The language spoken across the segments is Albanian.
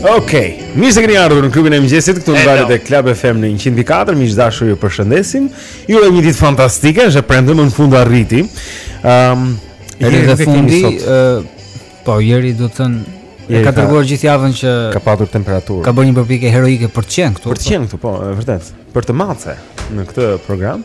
Okej, okay. mirë se keni ardhur në klubin e mëngjesit këtu në valët e Club FM në 104, miq të dashur ju përshëndesim. Ju uroj një ditë fantastike, është e premte më në fund arriti. Ehm, um, edhe në fundi, uh, po Jeri domethënë E ka dërguar gjithë javën që ka patur temperaturë. Ka bërë një përpjekje heroike për të qenë këtu. Për të qenë këtu, po, e vërtet. Për të mace në këtë program.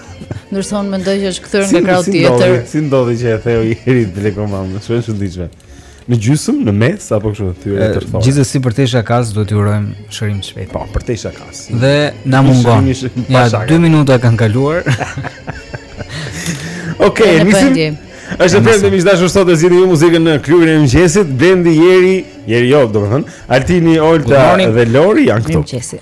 Ndërsa unë mendoj që është kthyer nga krahu tjetër. Si ndodhi që e theu Jeri telekomandën? Është shumë çuditshme. Në gjysëm, në mes apo kështu të thyer të thonë. Gjithsesi përtej shakasë do t'i urojmë shërim të shpejtë. Po, përtej shakasë. Dhe na mungon. Ja 2 minuta kanë kaluar. Okej, nisim. Është të them miq të dashur sot të zgjidhni ju muzikën në klubin e mëngjesit, Blendi Jeri, Jeri jo, domethënë, Altini, Olta dhe Lori janë këtu. Mëngjesi.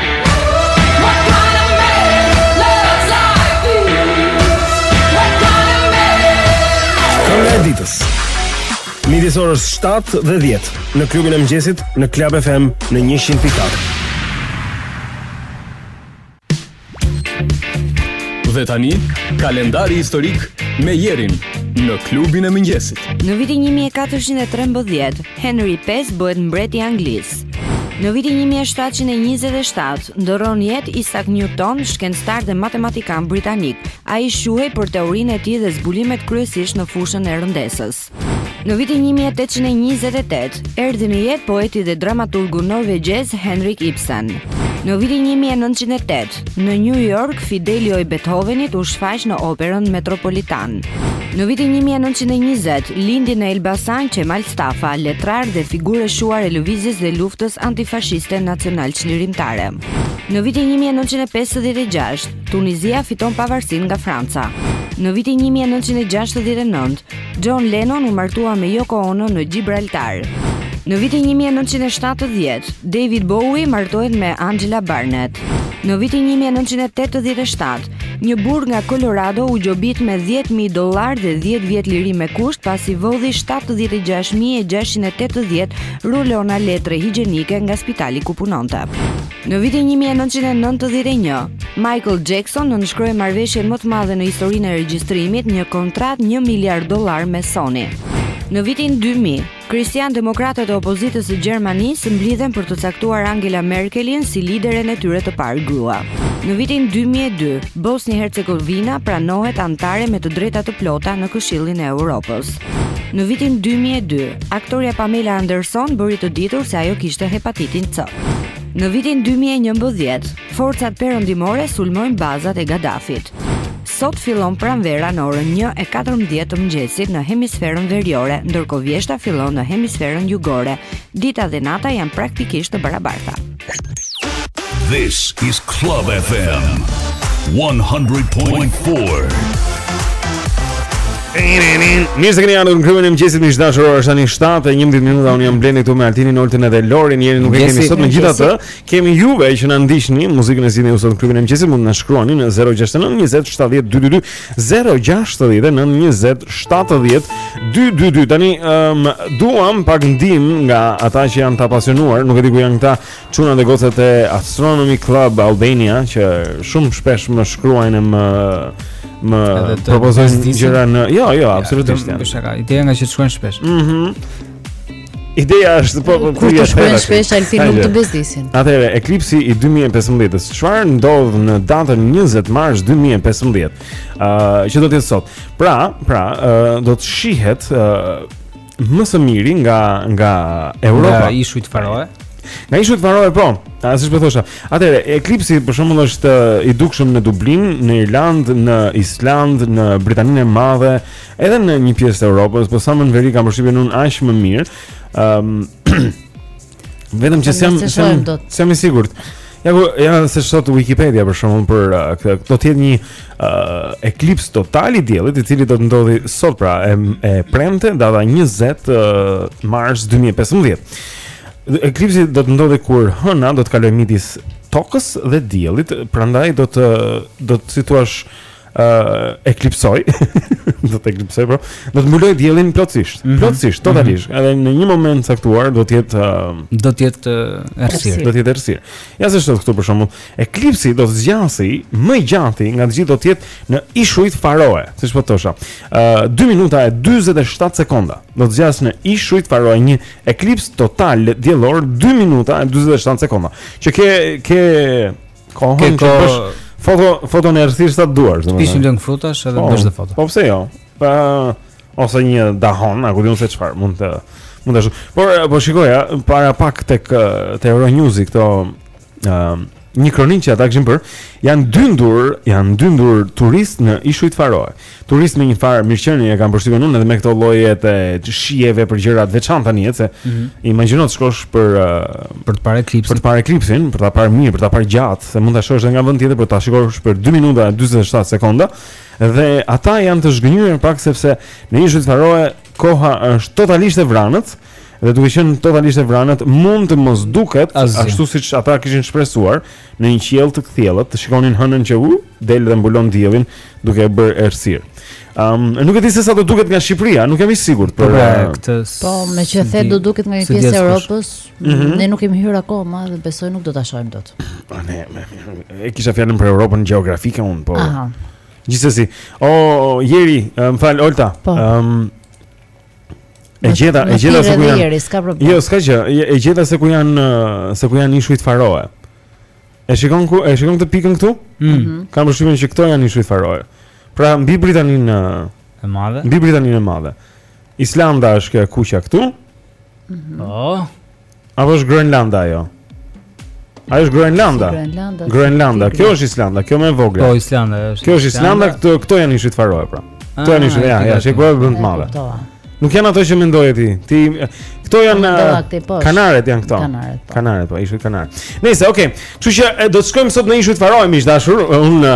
Kënga e ditës. Midis orës 7 dhe 10 në klubin e mëngjesit në Club FM në 100.4. Dhe tani, kalendari historik me Jerin në klubin e mëngjesit. Në vitin 1413, Henry V bëhet mbreti i Anglisë. Në vitin 1727, ndërron jetë Isaac Newton, shkencëtar dhe matematikan britanik. Ai shquhej për teorinë e tij dhe zbulimet kryesisht në fushën e rëndesës. Në vitin 1828, erdi në jetë poeti dhe dramaturgu norvegjez Henrik Ibsen. Në vitin 1908, Në New York, Fidelio i Beethovenit u shfaq në operën Metropolitan. Në vitin 1920, lindi në Elbasan Qemal Stafa, letrar dhe figurë e shquar e lëvizjes dhe luftës antifashiste nacionalçlirimtare. Në vitin 1956, Tunizia fiton pavarësinë nga Franca. Në vitin 1969, John Lennon u martua me Yoko Ono në Gjibraltar. Në vitin 1970, David Bowie martohet me Angela Barnett. Në vitin 1987, një burrë nga Colorado u gjobit me 10.000 dollarë dhe 10 vjet liri me kusht pasi vodhi 76.680 rulona letre higjienike nga spitali ku punonte. Në vitin 1991, Michael Jackson nënshkroi marrëveshjen më të madhe në historinë e regjistrimit, një kontratë 1 miliard dollarë me Sony. Në vitin 2000, kristian-demokratët e opozitës së Gjermanisë mblidhen për të caktuar Angela Merkelin si lideren e tyre të parë grua. Në vitin 2002, Bosnje-Hercegovina pranohet anëtare me të drejta të plota në Këshillin e Europës. Në vitin 2002, aktorja Pamela Anderson bëri të ditur se ajo kishte hepatitin C. Në vitin 2011, forcat perëndimore sulmojnë bazat e Gaddafit. Sot fillon pranvera në orën 1:14 të mëngjesit në hemisferën veriore, ndërkohë vjeshta fillon në hemisferën jugore. Dita dhe nata janë praktikisht të barabarta. This is Club FM 100.4. Mirë se keni ardhur në klubin e mëngjesit miq të dashur. Ora është tani 7:11 minuta. Unë jam Blendi këtu me Altinin, Oltën dhe Lorin. Jerin nuk e kemi sot megjithatë. Kemi juve që na ndiqni muzikën e zgjidhni ju sot në klubin e mëngjesit. Mund të na shkruani në 069 20 70 222. 069 20 70 222 tani um, duam pak ndihmë nga ata që janë të apasionuar nuk e di ku janë këta çuna dhe gocat e Astronomy Club Albania që shumë shpesh më shkruajnë më më propozojnë gjëra në jo jo absolutisht janë ideja ngaqë shkruajnë shpesh mhm mm Ideja është po po kur të shkruajnë shpesh Altin nuk të bezdisin. Atëherë eklipsi i 2015-s, çfarë ndodh në datën 20 mars 2015? Ëh, uh, që do të jetë sot. Pra, pra, uh, do të shihet uh, më së miri nga nga Europa. Nga ishujt Faroe. Nga ishujt Faroe po. A siç po thosha. Atëherë eklipsi për shembull është i dukshëm në Dublin, në Irlandë, në Islandë, në Britaninë e Madhe, Edhe në një pjesë të Europës, po sa më në veri kam përshtypjen unë aq më mirë. Ëm um, vetëm që s'jam s'jam s'jam i sigurt. Ja ku ja se ç'thotë Wikipedia për shembull për uh, këtë do të jetë një uh, eklips total i diellit i cili do të ndodhë sot pra e, e premte data 20 uh, mars 2015. Eklipsi do të ndodhë kur hëna do të kalojë midis tokës dhe diellit, prandaj do të do të situash uh, eklipsojë, do të eklipsojë, pra, do të mbulojë diellin plotësisht, mm -hmm. plotësisht, mhm. totalisht. Mm -hmm. Edhe në një moment të caktuar do të jetë uh, do të jetë uh, errësirë, do të jetë errësirë. Ja se ç'thotë këtu për shembull, eklipsi do të zgjasë më gjatë nga të gjithë do të jetë në ishujt Faroe, siç po thosha. Uh, 2 minuta e 47 sekonda do të zgjasë në ishujt Faroe një eklips total diellor 2 minuta e 47 sekonda. Që ke ke Kohën që bësh foto foto në errësirë sa të duash, domethënë. Pi një lëng frutash edhe po, bësh dhe foto. Po pse jo? Pa ose një dahon, a ku di unë se çfarë mund të mund të shoh. Por po shikoja para pak tek te Euronews-i këto ëm një kronikë që ata kishin bërë, janë dyndur, janë dyndur turistë në Ishujt Faroe. Turistë me njëfarë mirëqenie e kam përshtypjen unë edhe me këto lloje të shijeve për gjëra të veçanta në jetë se mm -hmm. imagjino të shkosh për për të parë eklipsin, për të parë eklipsin, për ta parë mirë, për ta parë gjatë, se mund ta shohësh dhe nga vend tjetër për ta shikosh për 2 minuta e 47 sekonda. Dhe ata janë të zhgënjyer pak sepse në Ishujt Faroe koha është totalisht e vranët dhe duke qenë totalisht e vranët mund të mos duket ashtu siç ata kishin shpresuar Në një qiell të kthjellët, të shikonin hënën që uh, del dhe mbulon diellin, duke e bërë errësirë. Um, nuk e di se sa do duket nga Shqipëria, nuk jam i sigurt për pra, eh, këtë. Po, meqë the do duket nga një pjesë e Europës, mm -hmm. ne nuk kemi hyrë akoma dhe besoj nuk do ta shohim dot. Po ne, me, e kisha fjalën për Europën gjeografike unë, po. Aha. Gjithsesi, o oh, Jeri, eh, më fal Olta. Po. Um, E gjeta, e gjeta se ku janë. Jo, s'ka gjë. E gjeta se ku janë, se ku janë ishujt Faroe. E shikon ku, e shikon këtë pikën këtu? Mhm. mhm. Kam përshtypjen që këto janë ishujt Faroe. Pra mbi Britaninë e Madhe. Mbi Britaninë e Madhe. Islanda është kjo e kuqja këtu. Mhm. Po. Apo është Groenlanda ajo? Ajo është Groenlanda. Groenlanda. Groenlanda. Kjo është Islanda, kjo më e vogla. Po Islanda është. Kjo është Islanda, këto këto janë ishujt Faroe pra. Ah, këto janë ishujt, ja, ja, që po bën të madhe. Nuk janë ato që mendoje ti. Ti këto janë po, Kanaret janë këto. Kanaret. Po. Kanaret, po ishujt Kanare. Nëse, okay. Kështu që do të shkojmë sot në ishujt Faroe miq të dashur. Unë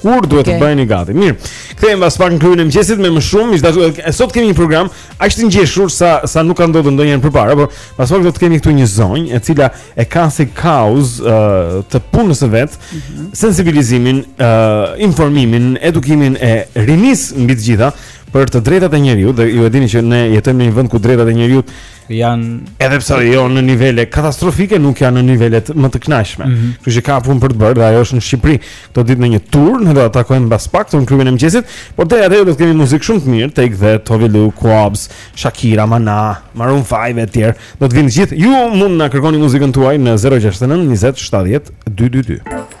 Kur duhet okay. të bëheni gati? Mirë. Kthehemi pas pak në klubin e mëngjesit me më shumë. Miq të dashur, sot kemi një program aq të ngjeshur sa sa nuk ka ndodhur ndonjëherë përpara, por pas pak do të kemi këtu një zonjë e cila e ka si kauzë uh, të punës së vet, mm -hmm. sensibilizimin, uh, informimin, edukimin e rinisë mbi të gjitha për të drejtat e njeriut dhe ju e dini që ne jetojmë në një vend ku drejtat e njeriut janë edhe pse jo në nivele katastrofike, nuk janë në nivelet më të kënaqshme. Mm -hmm. Kështu që ka punë për të bërë dhe ajo është në Shqipëri këto ditë në një tur, ne do ta takojmë mbas pak këtu në klubin e mëngjesit, por deri atëherë do të kemi muzikë shumë të mirë, Take That, Tove Lo, Kwabs, Shakira, Mana, Maroon 5 e tjerë. Do të vijnë të gjithë. Ju mund na kërkoni muzikën tuaj në 069 20 70 222.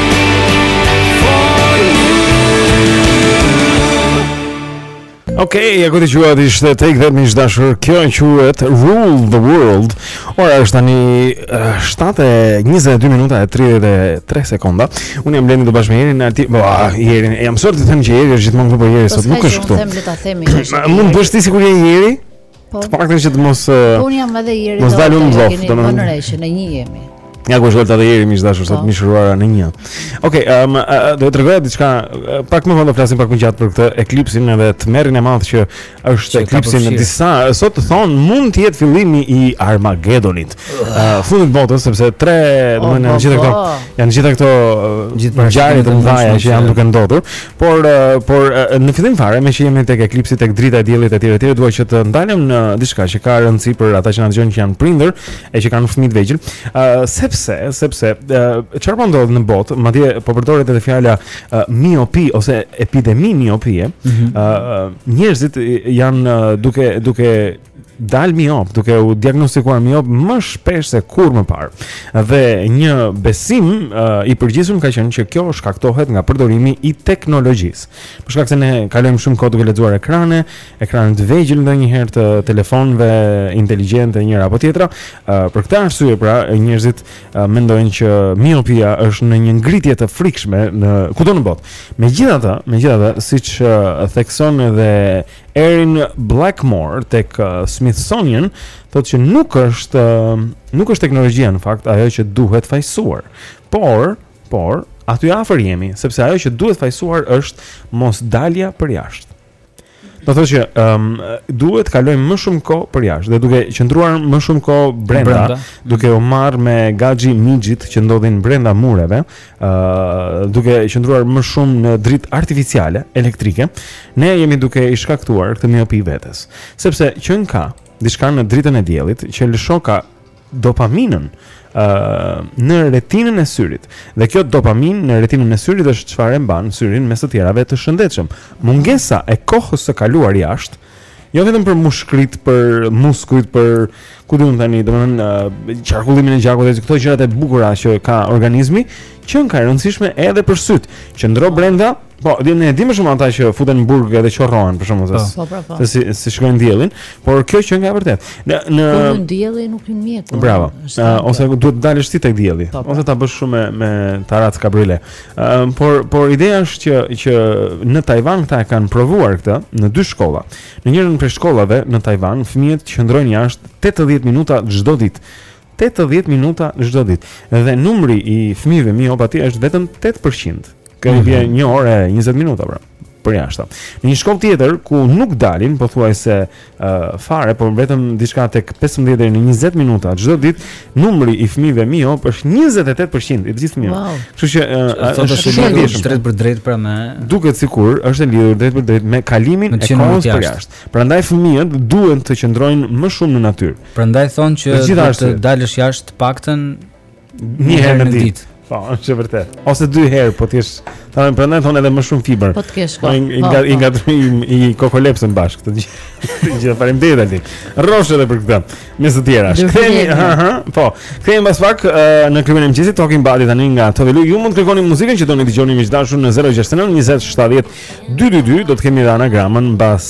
Ok, ajo që dëgjuat ishte Take That miq të dashur Kjo quhet Rule the World Ora është tani 7.22 minuta e 33 sekonda Unë jam Blendi së bashku me Jerin në arti Bo, ah, Jerin, jam mësuar të them që Jeri është gjithmonë këtu por Jeri sot nuk është këtu Mund bësh ti sikur je Jeri? Po. Të paktën që të mos Po unë jam edhe Jeri. Mos dalë më vlog, domethënë. Në rresh, në një jemi. Ja ku është edhe Jeri miq të dashur, sot po. mishëruara në një. Okej, ehm, do të tregoj diçka pak më vonë do flasim pak më gjatë për këtë eklipsin edhe tmerrin e madh që është eklipsi në disa sot thonë mund të jetë fillimi i Armagedonit. Fundi i botës sepse tre, domethënë janë gjithë këto, janë gjithë këto gjithë ngjarje të mëdha që janë duke ndodhur. Por por në fillim fare meqë jemi tek eklipsi tek drita e diellit etj etj dua që të ndalem në diçka që ka rëndësi për ata që na dëgjojnë që janë prindër e që kanë fëmijë të vegjël. Ë uh, sepse sepse çfarë uh, po ndodh në botë, madje po përdoret edhe fjala uh, miopi ose epidemi miopie. Ë mm -hmm. uh, njerëzit janë uh, duke duke dal miop, duke u diagnostikuar miop më shpesh se kurrë më parë. Dhe një besim uh, i përgjithshëm ka qenë që kjo shkaktohet nga përdorimi i teknologjisë. Për shkak se ne kalojmë shumë kohë duke lexuar ekrane, ekrane të vegjël ndonjëherë të telefonëve inteligjentë njëra apo tjetra, uh, për këtë arsye pra njerëzit uh, mendojnë që miopia është në një ngritje të frikshme në kudo në botë. Megjithatë, megjithatë, siç uh, thekson edhe Erin Blackmore tek uh, Smithsonian thotë që nuk është uh, nuk është teknologjia në fakt ajo që duhet fajësuar. Por, por aty afër jemi, sepse ajo që duhet fajësuar është mosdalja përjashtë. Do thotë që um, duhet të kalojmë më shumë kohë përjashtë, dhe duke qëndruar më shumë kohë brenda, brenda, duke u marrë me gaxhi mixhit që ndodhin brenda mureve, duke qëndruar më shumë në dritë artificiale elektrike, ne jemi duke i shkaktuar këtë miopi vetes, sepse qenka diçka në dritën e diellit që lëshoka dopaminën uh, në retinën e syrit. Dhe kjo dopaminë në retinën e syrit është çfarë e mban syrin mes të tjerave të shëndetshëm. Mungesa e kohës së kaluar jashtë Jo vetëm për mushkëritë, për muskujt, për ku di unë tani, domethënë qarkullimin e gjakut dhe këto gjërat e bukura që ka organizmi, qenka e rëndësishme edhe për sytë. Qëndro brenda, Po, dhe ne e dimë shumë ata që futen në burg edhe qorrohen për shkakun se po, po, po. se s'e s'e shikojnë diellin, por kjo qenka vërtet. Në në po, dielli nuk hyn mjeku. Bravo. Ose duhet të dalësh ti tek dielli, ose ta bësh shumë me me tarracë kabriole. Um, por por ideja është që që në Tajvan këta e kanë provuar këtë në dy shkolla. Në njërën prej shkollave në Tajvan fëmijët qëndrojnë jashtë 80 minuta çdo ditë. 80 minuta çdo ditë. Dhe numri i fëmijëve miop aty është vetëm 8%. Kjo mm -hmm. një orë 20 minuta pra. përjashtë. Në një shkollë tjetër ku nuk dalin pothuajse uh, fare, por vetëm diçka tek 15 deri në 20 minuta çdo ditë, numri i fëmijëve miop është 28% i të gjithë fëmijëve. Wow. Kështu që uh, është shumë e ndjeshme. Drejtpërdrejt pra me duket sikur është e lidhur drejtpërdrejt me kalimin e kohës përjashtë. Prandaj fëmijët duhet të qëndrojnë më shumë në natyrë. Prandaj thonë që të dalësh jashtë paktën Një herë në ditë. Po, është e vërtet. Ose dy herë, po ti je. Tani prandaj thonë edhe më shumë fibër. Po të kesh kohë. Po, i nga i nga po. i kokolepsën bash këtë gjë. Të gjithë faleminderit Ali. Rrofsh edhe për këtë. Me të tjera. Kthehemi, ha ha. Po. Kthehemi pas pak në klubin e mëngjesit Talking Body tani nga Tove Lo. Ju mund të kërkoni muzikën që doni të dëgjoni miq të dashur në 069 20 70 222. Do të kemi edhe anagramën mbas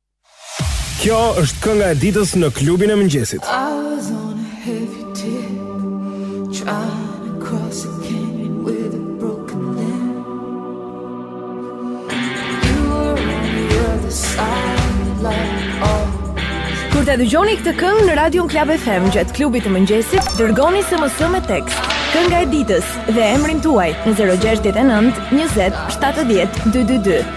Kjo është kënga e ditës në klubin e mëngjesit. Kur ta dëgjoni këtë këngë në radion Klab FM gjatë klubit të mëngjesit, dërgoni SMS me tekst. Kënga e ditës dhe emrin tuaj në 069 20 70 222.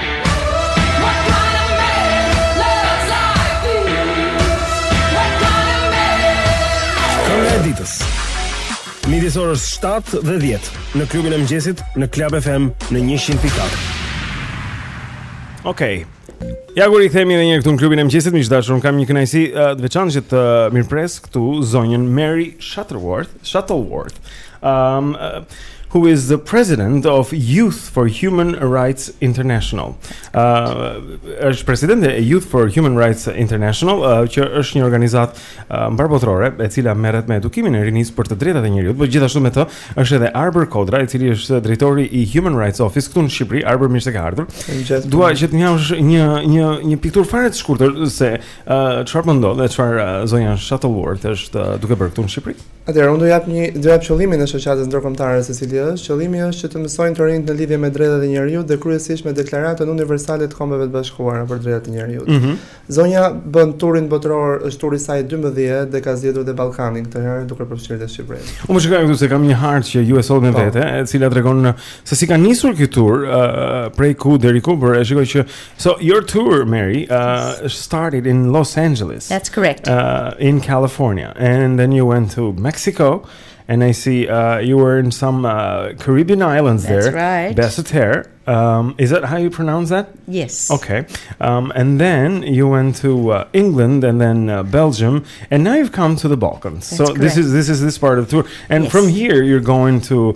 Kënga e ditës. Midis orës 7 dhe 10 në klubin e mëngjesit në Club FM në 100.4. Okej. Ja ku rikthehemi edhe një herë këtu në klubin e mëngjesit, miq të dashur, kam një kënaqësi uh, të veçantë që të mirëpres këtu zonjën Mary Shuttleworth, Shuttleworth. Um, who is the president of Youth for Human Rights International. Uh, është presidente e Youth for Human Rights International, uh, që është një organizatë uh, mbarëbotërore e cila merret me edukimin e rinisë për të drejtat e njeriut, por gjithashtu me të është edhe Arbër Kodra, i cili është drejtori i Human Rights Office këtu në Shqipëri. Arbër, mirë se ke ardhur. Dua që të ndajmë një një një pikturë fare të shkurtër se uh, çfarë uh, po ndodh dhe çfarë uh, zonja Shuttleworth është uh, duke bërë këtu në Shqipëri. Atëherë, unë do jap një, do jap qëllimin e shoqatës ndërkombëtare se cili është, qëllimi është që të mësojnë të rinjtë në lidhje me drejtat e njeriut dhe kryesisht me Deklaratën Universale të Kombeve të Bashkuara për Drejtat e Njeriut. Mm -hmm. Zonja bën turin botëror, është turi i saj i 12 dhe ka zgjedhur dhe Ballkanin këtë herë duke përfshirë dhe Shqipërinë. Unë po shikoj këtu se kam një hartë që ju e sollët me po. vete, e cila tregon se si ka nisur ky tur uh, prej ku deri ku, por e shikoj që so your tour Mary uh, started in Los Angeles. That's correct. Uh, in California and then you went to Mexico. And I see uh, you were in some uh, Caribbean islands That's there. That's right. Basseterre. Um, is that how you pronounce that? Yes. Okay. Um, and then you went to uh, England and then uh, Belgium, and now you've come to the Balkans. That's so correct. this is this is this part of the tour, and yes. from here you're going to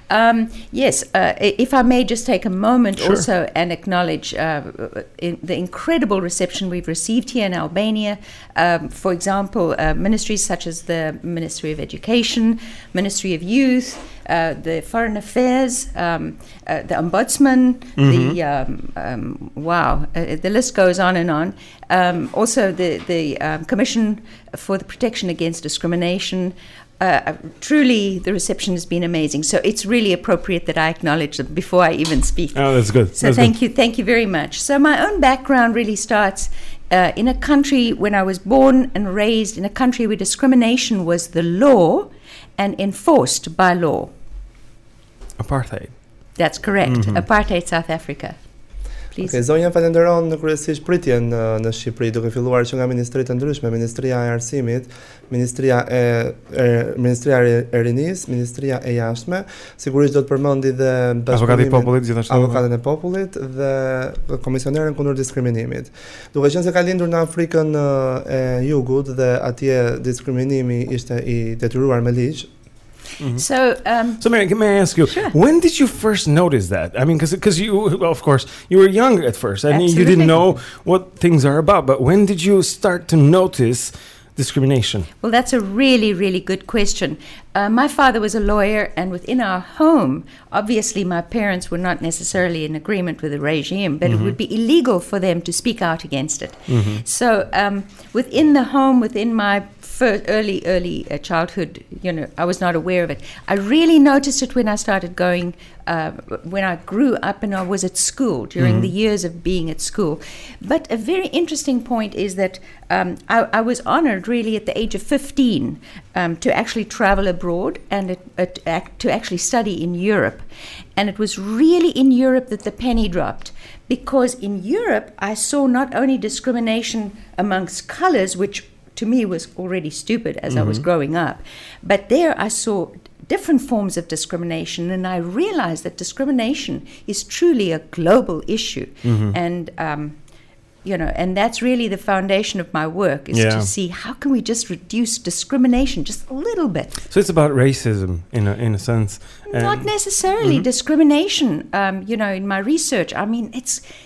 Um, yes, uh, if I may just take a moment sure. also and acknowledge uh, in the incredible reception we've received here in Albania. Um, for example, uh, ministries such as the Ministry of Education, Ministry of Youth, uh, the Foreign Affairs, um, uh, the Ombudsman, mm-hmm. the um, um, wow, uh, the list goes on and on. Um, also, the the Commission for the Protection Against Discrimination, uh, truly, the reception has been amazing. So it's really appropriate that I acknowledge them before I even speak. Oh, that's good. So that's thank good. you, thank you very much. So my own background really starts uh, in a country when I was born and raised in a country where discrimination was the law and enforced by law. Apartheid. That's correct. Mm -hmm. Apartheid South Africa. Please. Okay, zonja falënderon kryesisht pritjen në Shqipëri, duke filluar që nga ministri të ndryshme, Ministria e Arsimit, Ministria e, e Ministria e Rinisë, Ministria e Jashtme, sigurisht do të përmendi dhe Avokatin e Popullit gjithashtu. Avokatin e Popullit dhe Komisionerin kundër diskriminimit. Duke qenë se ka lindur në Afrikën e Jugut dhe atje diskriminimi ishte i detyruar me ligj, Mm-hmm. So, um, so Mary, may I ask you, sure. when did you first notice that? I mean, because you, well, of course, you were young at first, and Absolutely. you didn't know what things are about. But when did you start to notice? discrimination? Well, that's a really, really good question. Uh, my father was a lawyer, and within our home, obviously, my parents were not necessarily in agreement with the regime, but mm-hmm. it would be illegal for them to speak out against it. Mm-hmm. So, um, within the home, within my early, early uh, childhood, you know, I was not aware of it. I really noticed it when I started going, uh, when I grew up and I was at school during mm. the years of being at school. But a very interesting point is that um, I, I, was honored really at the age of 15 um, to actually travel abroad and to actually study in Europe. And it was really in Europe that the penny dropped because in Europe I saw not only discrimination amongst colors, which to me was already stupid as mm-hmm. I was mm-hmm. growing up. But there I saw different forms of discrimination, and I realized that discrimination is truly a global issue. Mm-hmm. And um, you know and that's really the foundation of my work is yeah. to see how can we just reduce discrimination just a little bit so it's about racism in a, in a sense not necessarily mm -hmm. discrimination um, you know in my research i mean it's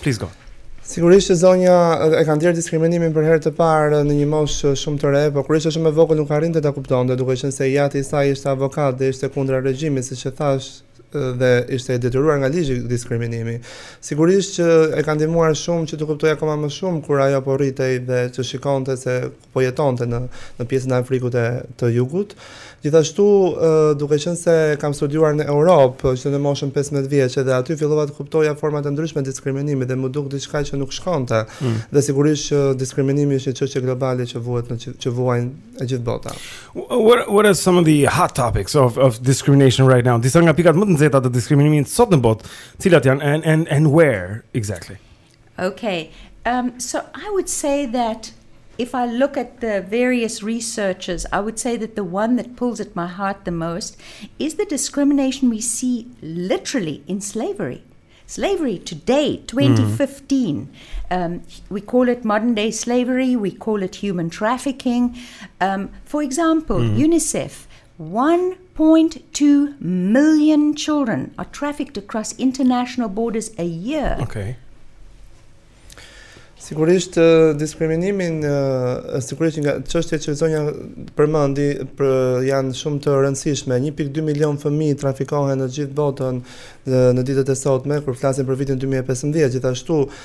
Please go. Sigurisht që zonja e ka ndjerë diskriminimin për herë të parë në një moshë shumë të re, por kur ishte shumë e vogël nuk arrinte ta kuptonte, duke qenë se i ati i saj ishte avokat dhe ishte kundra regjimit, siç e thashë, dhe ishte i detyruar nga ligji diskriminimi. Sigurisht që e ka ndihmuar shumë që të kuptojë akoma më shumë kur ajo po rritej dhe të shikonte se po jetonte në në pjesën e Afrikës të Jugut. Gjithashtu, duke qenë se kam studiuar në Europë që në moshën 15 vjeç dhe aty fillova të kuptoja forma të ndryshme diskriminimi dhe më dukej diçka që nuk shkonte. Mm. Dhe sigurisht që diskriminimi është një çështje globale që vuhet në që vuan e gjithë bota. What what are some of the hot topics of of discrimination right now? Disa nga pikat më të nxehta të diskriminimit sot në botë, cilat janë and and and where exactly? Okay, um, so I would say that if I look at the various researchers, I would say that the one that pulls at my heart the most is the discrimination we see literally in slavery. Slavery today, mm-hmm. 2015, mm. um, we call it modern day slavery, we call it human trafficking. Um, for example, mm. UNICEF, 1.2 million children are trafficked across international borders a year. Okay. Sigurisht diskriminimi sigurisht nga çështjet që zonja përmendi për janë shumë të rëndësishme. 1.2 milion fëmijë trafikohen në gjithë botën në ditët e sotme kur flasim për vitin 2015. Gjithashtu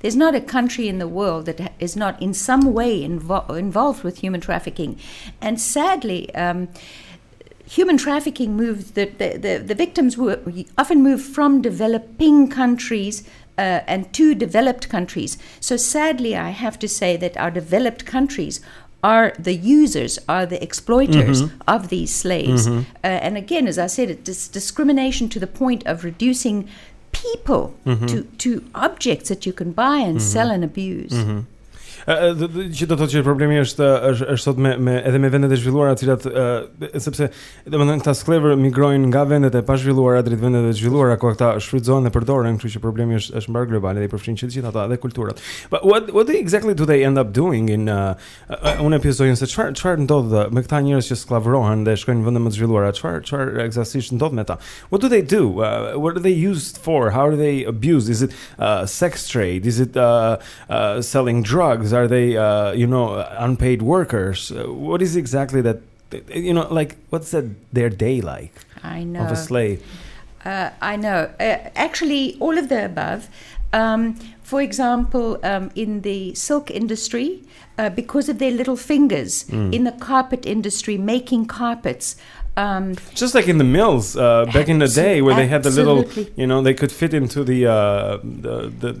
there's not a country in the world that is not in some way invo- involved with human trafficking, and sadly. Um, human trafficking moves the, the, the, the victims were often move from developing countries uh, and two developed countries. So sadly, I have to say that our developed countries are the users, are the exploiters mm-hmm. of these slaves. Mm-hmm. Uh, and again, as I said, it's discrimination to the point of reducing people mm -hmm. to to objects that you can buy and mm -hmm. sell and abuse. Mm -hmm. Që do të thotë që problemi është është është sot me me edhe me vendet e zhvilluara të cilat sepse domethënë këta skllevër migrojnë nga vendet e pazhvilluara drejt vendeve të zhvilluara ku ata shfrytëzohen dhe përdoren, kështu që problemi është është mbarëglobal dhe i përfshin që të gjithë ata dhe kulturat. But what what they exactly do they end up doing in uh, Unë e pyes zonjën se çfarë çfarë ndodh me këta njerëz që skllavërohen dhe shkojnë në vende më të zhvilluara, çfarë çfarë eksaktësisht ndodh me ta? What do they do? Uh, what are they used for? How are they abused? Is it uh, sex trade? Is it uh, uh, selling drugs? Are they uh, you know unpaid workers? Uh, what is exactly that You know, like what's that, their day like? I know of a slave. Uh, I know. Uh, actually, all of the above. Um, for example, um, in the silk industry, uh, because of their little fingers, mm. in the carpet industry, making carpets, um, Just like in the mills uh, back in the day, where they had the little, you know, they could fit into the uh, the, the,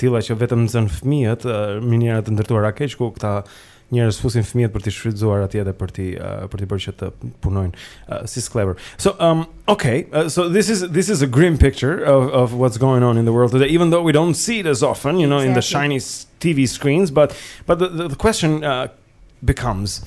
tilla që vetëm nxënë fëmijët, miniera të ndërtuara keq ku këta njerëz fusin fëmijët për t'i shfrytëzuar atje dhe për t'i për t'i bërë që të punojnë uh, si skllevër. So um okay, uh, so this is this is a grim picture of of what's going on in the world today even though we don't see it as often, you know, exactly. in the shiny TV screens, but but the the, the question uh, becomes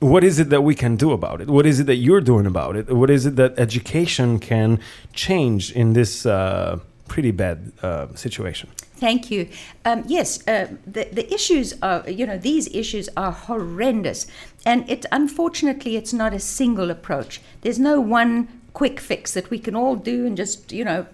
what is it that we can do about it? What is it that you're doing about it? What is it that education can change in this uh pretty bad uh, situation. Thank you. Um, yes, uh, the, the issues are, you know, these issues are horrendous. And it unfortunately, it's not a single approach. There's no one quick fix that we can all do and just, you know,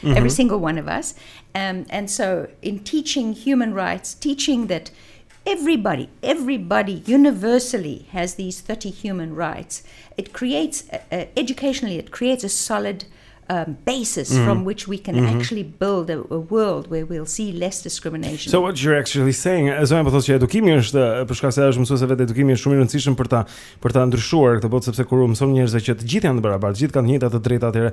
Mm -hmm. Every single one of us. Um, and so, in teaching human rights, teaching that everybody, everybody universally has these 30 human rights, it creates, uh, uh, educationally, it creates a solid um, basis mm -hmm. from which we can mm -hmm. actually build a, a world where we'll see less discrimination. So what you're actually saying, zonja po thotë që edukimi është për shkak se është mësuese vetë edukimi është shumë i rëndësishëm për ta për ta ndryshuar këtë botë sepse kur u mëson njerëzve që të gjithë janë të barabartë, të gjithë kanë të njëjtat të drejta, atëherë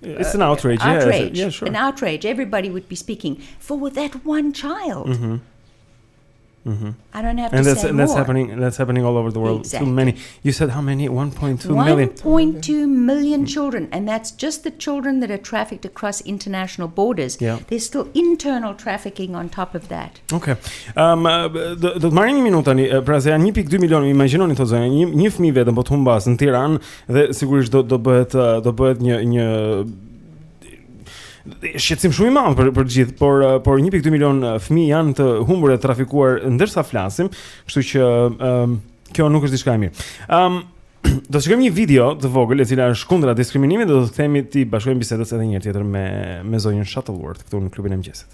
It's uh, an outrage. outrage. Yeah, outrage. yeah, sure. An outrage. Everybody would be speaking for that one child. Mm-hmm Mhm. I don't have to say more. And that's happening that's happening all over the world. Exactly. Too many. You said how many? 1.2 million. 1.2 million children and that's just the children that are trafficked across international borders. Yeah. There's still internal trafficking on top of that. Okej. Okay. Ehm um, do të marrim një minutë tani, pra se janë 1.2 milionë, imagjinoni, thotë zonja, një një fëmijë vetëm po të humbasë në Tiranë dhe sigurisht do do bëhet do bëhet një një shqetësim shumë i madh për për gjithë, por eh, por 1.2 milion eh, fëmijë janë të humbur e trafikuar ndërsa flasim, kështu që um, kjo nuk është diçka e mirë. Ëm um, do të shikojmë një video të vogël e cila është kundra diskriminimit dhe do të kthehemi t'i bashkohemi bisedës edhe një herë tjetër me me zonjën Shuttleworth këtu në klubin e mëngjesit.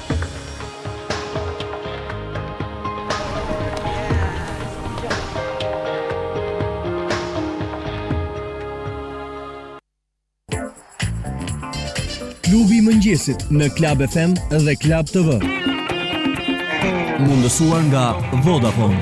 Klubi i mëngjesit në Club FM dhe Club TV. Mundësuar nga Vodafone.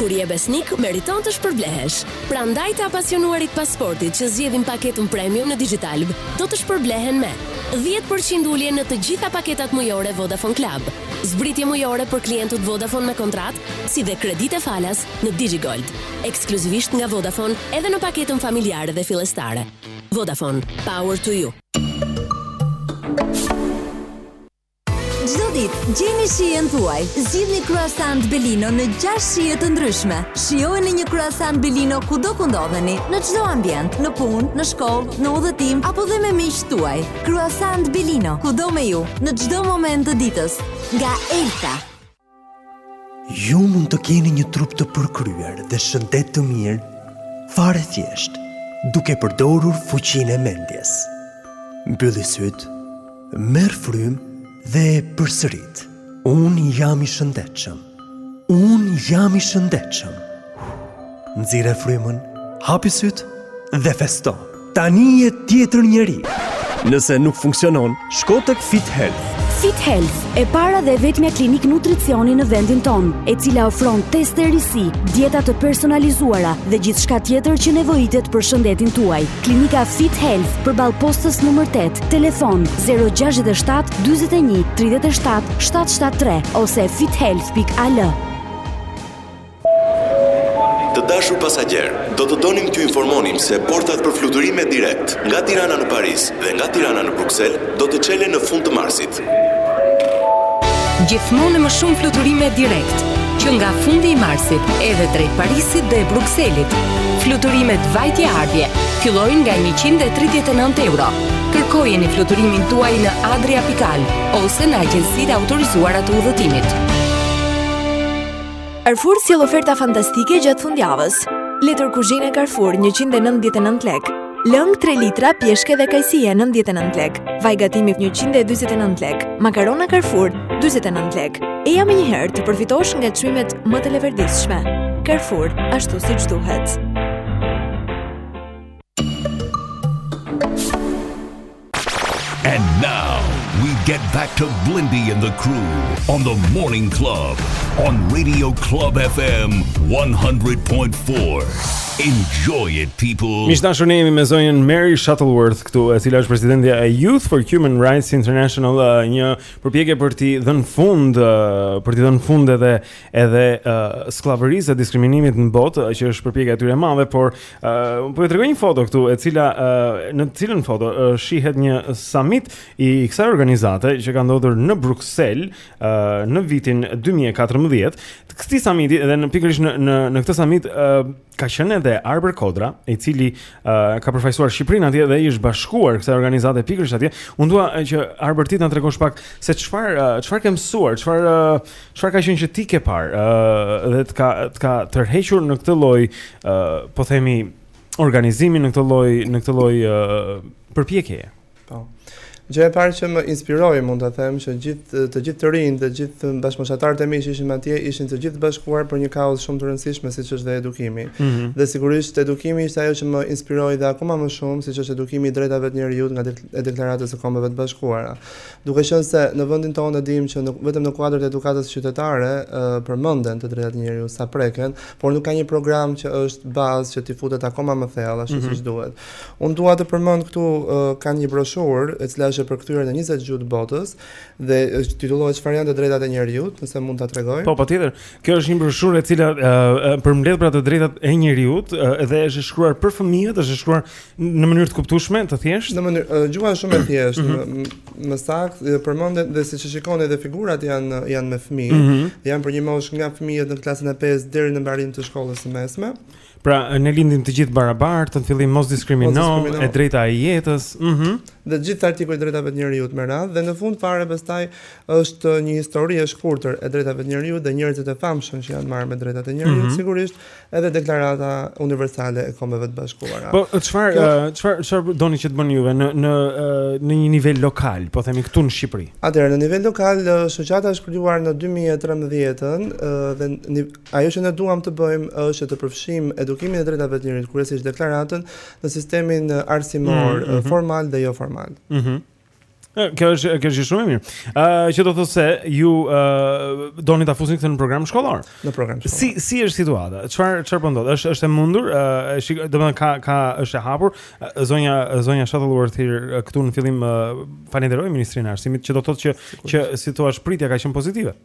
Kur je besnik, meriton të shpërblehesh. Prandaj të apasionuarit pas sportit që zgjedhin paketën Premium në Digitalb do të shpërblehen me dhjetë për qind ulje në të gjitha paketat mujore Vodafone Club, zbritje mujore për klientët Vodafone me kontratë, si dhe kredite falas në DigiGold, ekskluzivisht nga Vodafone edhe në paketën familjare dhe fillestare. Vodafone, power to you. Çdo ditë, gjeni shijen tuaj. Zgjidhni kruasant Belino në gjashtë shije të ndryshme. Shijojeni një kruasant Belino kudo ku ndodheni, në çdo ambient, në punë, në shkollë, në udhëtim apo dhe me miqtë tuaj. Kruasant Belino, kudo me ju, në çdo moment të ditës. Nga Elta. Ju mund të keni një trup të përkryer dhe shëndet të mirë, fare thjesht, duke përdorur fuqinë e mendjes. Mbylli sytë, merr frymë dhe përsërit. Unë jam i shëndetshëm. Unë jam i shëndetshëm. Nxirre frymën, hapi sytë dhe festo. Tani je tjetër njeri. Nëse nuk funksionon, shko tek Fit Health. Fit Health, e para dhe e vetmja klinikë nutricioni në vendin tonë, e cila ofron teste risi, dieta të personalizuara dhe gjithçka tjetër që nevojitet për shëndetin tuaj. Klinika Fit Health, përballë postës numër 8, telefon 067 41 37 773 ose fithealth.al. Të dashur pasagjerë, do të donim t'ju informonim se portat për fluturime direkt nga Tirana në Paris dhe nga Tirana në Bruksel do të çelen në fund të marsit. Gjithmonë e më shumë fluturime direkt, që nga fundi i marsit edhe drejt Parisit dhe Brukselit. Fluturimet vajtje-ardhje fillojnë nga njëqind e tridhjetë e nëntë euro. Kërkojeni fluturimin tuaj në Adria pikë al ose në agjencitë e autorizuara të udhëtimit. Carrefour sjell oferta fantastike gjatë fundjavës. Letër kuzhine Carrefour 199 lek. Lëng 3 litra, pjeshke dhe kajsije 99 lek. Vaj gatimi 149 lek. Makarona Carrefour 49 lek. Eja menjëherë të përfitosh nga çmimet më të leverdisshme. Carrefour, ashtu siç duhet. And now we get back to Blendi and the crew on the Morning Club on Radio Club FM 100.4. Enjoy it people. Miq të dashur ne jemi me zonjën Mary Shuttleworth këtu, e cila është presidentja e Youth for Human Rights International, uh, një përpjekje për t'i dhënë fund, uh, për t'i dhënë fund edhe edhe uh, skllavërisë dhe diskriminimit në botë, që është përpjekja e tyre e madhe, por uh, po ju tregoj një foto këtu, e cila uh, në të cilën foto uh, shihet një samit i kësaj organizate që ka ndodhur në Bruksel uh, në vitin 2014. Këtij samiti dhe në pikërisht në në në këtë samit uh, ka qenë edhe Arbër Kodra, i cili uh, ka përfaqësuar Shqipërinë atje dhe i është bashkuar kësaj organizate pikërisht atje. Unë dua që Arbër ti të na tregosh pak se çfarë uh, çfarë ke mësuar, çfarë çfarë uh, ka qenë që ti ke parë uh, dhe të ka të ka tërhequr në këtë lloj uh, po themi organizimi në këtë lloj në këtë lloj uh, përpjekjeje. Po. Gjëja e parë që më inspiroi, mund ta them që gjithë të gjithë të rinjtë, të gjithë bashkëmoshatarët e mi që ishin atje ishin të gjithë bashkuar për një kauzë shumë të rëndësishme siç është dhe edukimi. Mm -hmm. Dhe sigurisht edukimi ishte ajo që më inspiroi dhe akoma më shumë siç është edukimi i drejtave të njeriut nga deklarata e Kombeve të Bashkuara. Duke qenë se në vendin tonë ne dimë që në, vetëm në kuadër të edukatës qytetare uh, përmenden të drejtat e njeriut sa preken, por nuk ka një program që është bazë që t'i futet akoma më thellë ashtu mm -hmm. siç duhet. Unë dua të përmend këtu kanë një broshurë e cila është e përkthyer në 20 gjuhë të botës dhe është titullohet çfarë janë të drejtat e njeriut, nëse mund ta tregoj. Po, patjetër. Kjo është një broshurë e cila uh, përmbledh pra të drejtat e njeriut uh, dhe është e shkruar për fëmijët, është e shkruar në mënyrë të kuptueshme, të thjeshtë. Në mënyrë uh, gjuha është shumë e thjeshtë, mm -hmm. më, më saktë për mënyrën dhe siç e shikoni edhe figurat janë janë me fëmijë, mm -hmm. janë për një moshë nga fëmijët në klasën e 5 deri në mbarim të shkollës së mesme. Pra, ne lindim të gjithë të barabartë, në fillim mos diskrimino, diskrimino. e drejta e jetës. Mhm. Mm dhe të gjithë artikujt e drejtave të njeriut me radhë dhe në fund fare pastaj është një histori e shkurtër e drejtave të njeriut dhe njerëzit e famshëm që janë marrë me drejtat e njeriut, mm -hmm. sigurisht edhe deklarata universale e kombeve të bashkuara. Po çfarë çfarë çfarë doni që të bëni juve në në në një nivel lokal, po themi këtu në Shqipëri. Atëherë në nivel lokal shoqata është krijuar në 2013-ën dhe Ajo që ne duam të bëjmë është që të përfshijmë edukimin e drejtave të njeriut, kryesisht deklaratën, në sistemin arsimor, mm -hmm. formal dhe jo formal. Mm -hmm. Kjo është kjo është shumë e mirë. Ëh, uh, që do të thotë se ju ëh uh, doni ta fusni këtë në program shkollor. Në program shkollor. Si si është situata? Çfarë çfarë po ndodh? Është është e mundur? Ëh, uh, domethënë ka ka është e hapur. Zonja zonja Shuttleworth here këtu në fillim uh, falenderoi ministrinë e arsimit që do të thotë që që si thuash pritja ka qenë pozitive.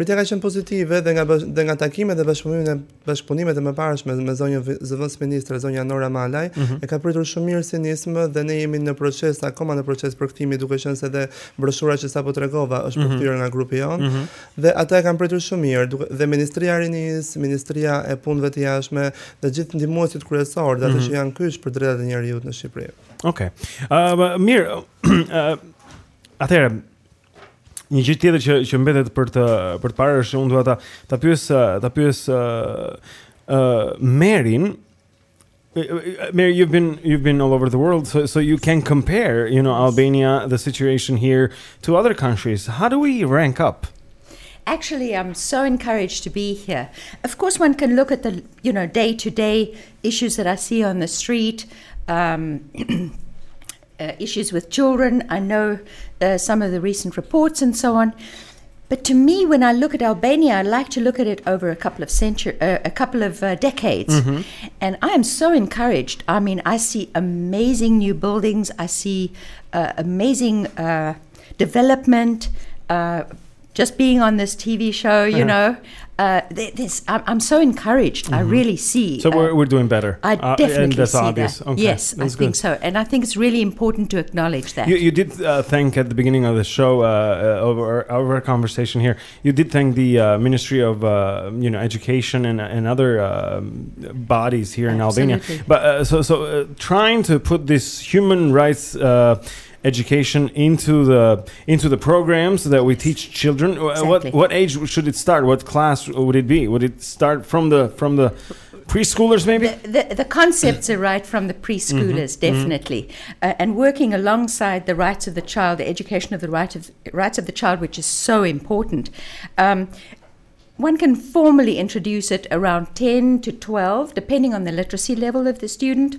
Pritja ka qenë pozitive dhe nga dhe nga takimet dhe bashkëpunimet e bashkëpunimet e mëparshme me zonjën zëvendësministre zonja Nora Malaj mm -hmm. e ka pritur shumë mirë si nismë dhe ne jemi në proces akoma në proces përkthimi duke qenë se dhe broshura që sapo tregova është mm -hmm. përkthyer nga grupi jonë mm -hmm. dhe ata e kanë pritur shumë mirë duke, dhe ministria e rinisë ministria e punëve të jashtme dhe gjithë ndihmuesit kryesorë dhe mm -hmm. ata që janë kyç për drejtat e njeriut në Shqipëri. Okej. Okay. Ëm uh, mirë. Ëm uh, Atëherë, Një gjë tjetër që që mbetet për të për të parë është unë dua ta ta pyes ta pyes ë uh, uh, Merin Mary, you've been you've been all over the world, so so you can compare, you know, Albania, the situation here to other countries. How do we rank up? Actually, I'm so encouraged to be here. Of course, one can look at the you know day to day issues that I see on the street. Um, uh, issues with children. I know uh, some of the recent reports and so on. But to me, when I look at Albania, I like to look at it over a couple of century, uh, a couple of uh, decades, mm-hmm. and I am so encouraged. I mean, I see amazing new buildings, I see uh, amazing uh, development. Uh, just being on this TV show, you know, uh, this I'm, so encouraged. Mm-hmm. I really see. So we're, uh, we're doing better. I uh, definitely and that's see obvious. that. Okay. Yes, that's I good. think so, and I think it's really important to acknowledge that. You, you did uh, thank at the beginning of the show uh, over our conversation here. You did thank the Ministry of you know Education and and other bodies here Absolutely. in Albania. But so so trying to put this human rights education into the into the programs that we teach children. Uh, exactly. What what age should it start? What class would it be? Would it start from the from the preschoolers maybe the, the, the concepts are right from the preschoolers mm -hmm, definitely mm -hmm. uh, and working alongside the rights of the child the education of the right of, rights of the child which is so important um, one can formally introduce it around 10 to 12 depending on the literacy level of the student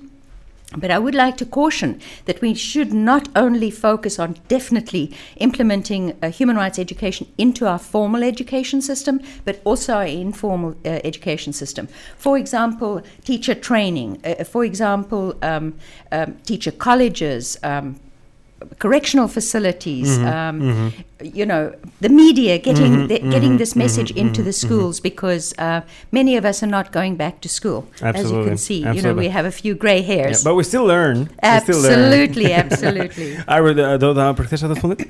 but I would like to caution that we should not only focus on definitely implementing uh, human rights education into our formal education system, but also our informal uh, education system. For example, teacher training, uh, for example, um, um, teacher colleges. Um, correctional facilities mm -hmm. um mm -hmm. you know the media getting mm -hmm. the, mm-hmm. getting this mm-hmm. message mm -hmm. into the mm-hmm. schools mm -hmm. because uh, many of us are not going back to school absolutely. as you can see absolutely. you know we have a few gray hairs yeah, but we still learn absolutely we still learn. absolutely i would uh, do ta përkthesh atë fundit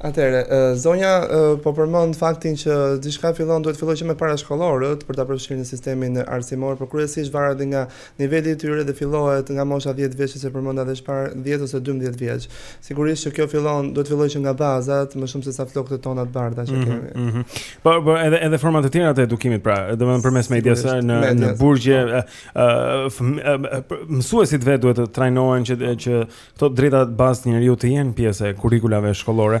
Atëre, uh, zonja uh, po përmend faktin që diçka fillon duhet të fillojë që me parashkollorët për ta përfshirë në sistemin arsimor, por kryesisht varet edhe nga Niveli i tyre dhe fillohet nga mosha dhjetë vjeç siç e përmenda dhe më parë dhjetë ose dymbëdhjetë vjeç. Sigurisht që kjo fillon, duhet të fillojë që nga bazat, më shumë se sa flokët tona të bardha që mhm, kemi. Mm -hmm. Po po edhe edhe forma të tjera të edukimit pra, domethënë përmes medias në medias. në burgje ë po. mësuesit vetë duhet të trajnohen që që këto drejta bazë të njeriu të jenë pjesë e kurrikulave shkollore.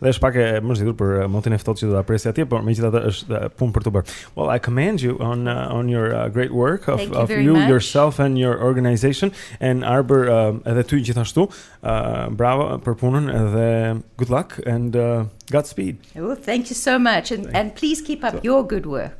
Dhe është pak e mërzitur për eh, motin e ftohtë që do ta presi atje, por megjithatë është eh, punë për t'u bërë. Well, I commend you on uh, on your uh, great work of Thank of you, you yourself and your organization and Arbor uh, edhe ty gjithashtu. Uh, bravo për punën dhe good luck and uh, Godspeed. Oh, thank you so much and and please keep up your good work.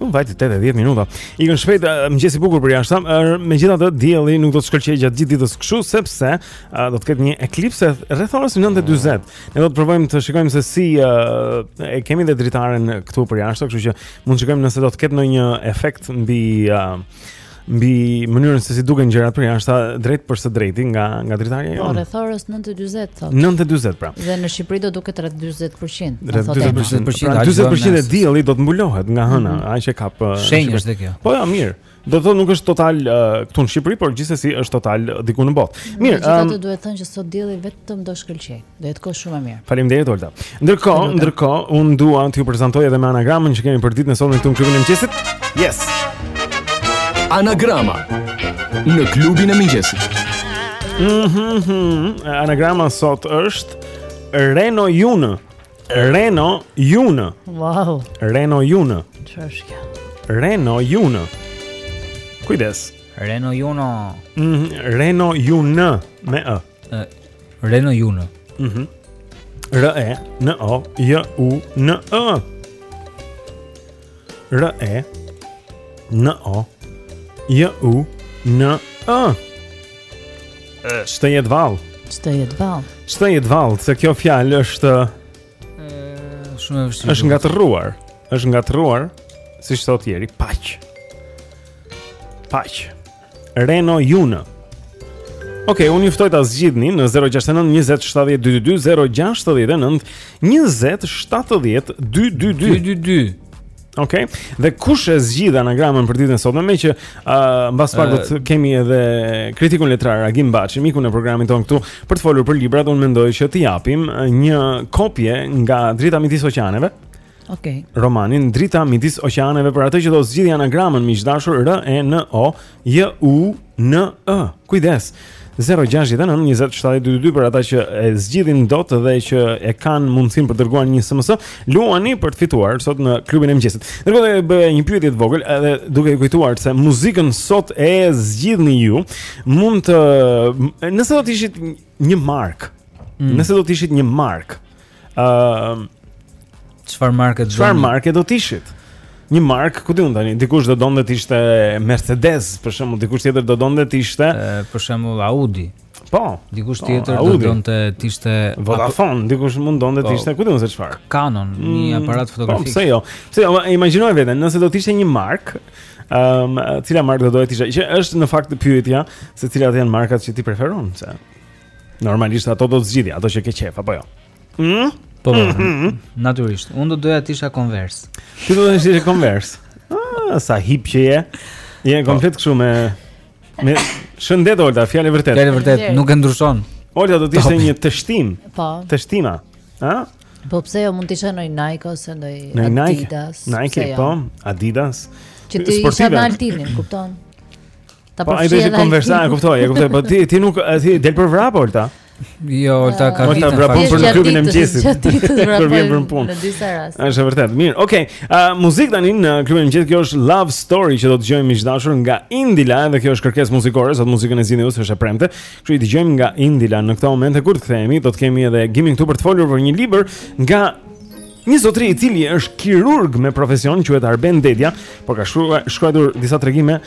U vajti 8 e 10 minuta. Ikën shpejt, mëngjesi bukur përjashta. Megjithatë, dielli nuk do të shkëlqejë gjatë gjithë ditës kështu sepse do të ketë një eklipse rreth orës 9:40. Ne do të provojmë të shikojmë se si e kemi dhe dritaren këtu përjashta, kështu që mund të shikojmë nëse do të ketë ndonjë efekt mbi mbi mënyrën se si duken gjërat përjashta drejtpërsëdrejti nga nga dritarja jonë. Po rreth orës 9:40 thotë. 9:40 pra. Dhe në Shqipëri do duket rreth 40%. Rreth 40%. Pra 40% e diellit do të mbulohet nga hëna, mm -hmm. aq e kap. Shenjë është kjo. Po jo, mirë. Domethënë nuk është total uh, këtu në Shqipëri, por gjithsesi është total diku në botë. Mirë, do të duhet të thënë që sot dielli vetëm do shkëlqej. Do jetë kohë shumë e mirë. Faleminderit Olta. Ndërkohë, ndërkohë un dua t'ju prezantoj edhe me anagramën që kemi për ditën e sotme këtu në klubin e mëngjesit. Yes. Anagrama në klubin e mëngjesit. Mhm. Mm Anagrama sot është Reno Jun. Reno Jun. Wow. Reno Jun. Çfarë është kjo? Reno Jun. Kujdes. Reno Jun. Mhm. Reno Jun me ë. Reno Junë. Mhm. Mm R E N O J U N E. R E N O J U N E. Ç'të jetë vallë? Ç'të jetë vallë? Ç'të jetë vallë? Se kjo fjalë është shumë e vështirë. Është ngatërruar. Është ngatërruar, siç thotë njeri, paq. Paq. Reno Junë. Okej, okay, unë ju ftoj ta zgjidhni në 069 20 70 222 069 20 70 222. Okej. Okay. Dhe kush e zgjidh anagramën për ditën e sotme, meqë uh, mbas pak do të kemi edhe kritikun letrar Agim Baçi, mikun e programit tonë këtu, për të folur për librat, unë mendoj që t'i japim një kopje nga Drita midis oqeaneve. Okej. Okay. Romanin Drita midis oqeaneve për atë që do zgjidhë anagramën miq të dashur R E N O J U N E. Kujdes. 0692070222 për ata që e zgjidhin dot dhe që e kanë mundësinë për të dërguar një SMS, luani për të fituar sot në klubin e mëngjesit. Ndërkohë do bëj një pyetje të vogël, edhe duke ju kujtuar se muzikën sot e zgjidhni ju, mund të nëse do të ishit një markë, mm. nëse do të ishit një markë, Ëm çfarë marke do? Çfarë marke do të ishit? Një markë, ku di unë tani, dikush do donte të ishte Mercedes, për shembull, dikush tjetër do donte të ishte për shembull Audi. Po, dikush po, tjetër do donte të ishte Vodafone, dikush mund donte të po. ishte, ku di unë se çfarë? Canon, një mm, aparat po, fotografik. Po, pse jo? Pse jo? Imagjinoje veten, nëse do të ishte një markë, ëm, um, cila markë do doje të ishe? Që është në fakt pyetja se cilat janë markat që ti preferon, se Normalisht ato do të zgjidhje, ato që ke qef apo jo. Ëh? Po, po, po. Mhm. natyrisht. Unë do doja të isha konvers. Ti do të ishe konvers. Ah, sa hip që je. Je po. komplet kështu me me shëndet Olta, fjalë e vërtetë. Fjalë e vërtetë, nuk e ndryshon. Olta do të ishte një tështim. Po. Tështima. Ëh? Po pse jo mund të isha në Nike ose në Adidas? Nike, Nike jo? po, Adidas. Që ti isha në Altinin, kupton? Ta po, përfshirë. Po ai bën konversacion, e kuptoj, e kuptoj, po ti ti nuk, ti del për vrap Olta. Jo, Olta ka vite. Olta vrapon për klubin e mëngjesit. Kur vjen për punë. Në disa raste. Është vërtet. Mirë. Okej. Okay. Uh, Muzikë tani në klubin e mëngjesit, kjo është Love Story që do të dëgjojmë miq të dashur nga Indila, edhe kjo është kërkesë muzikore, sot muzikën e zgjidhni ju se është e premte. Kështu e dëgjojmë nga Indila në këtë moment e kur të kthehemi, do të kemi edhe Gimin këtu për të folur për një libër nga një zotëri i cili është kirurg me profesion, quhet Arben Dedja, por ka shkruar shkruar disa tregime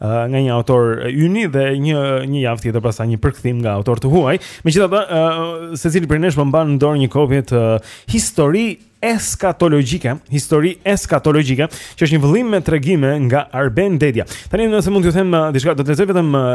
uh, nga një autor yni dhe një një javë tjetër pastaj një përkthim nga autorë të huaj. Megjithatë, uh, secili prej nesh po mban në dorë një kopje të uh, Histori skatologjike, Histori skatologjike, që është një vëllim me tregime nga Arben Dedja. Tani nëse mund t'ju them uh, diçka, do të lexoj vetëm uh,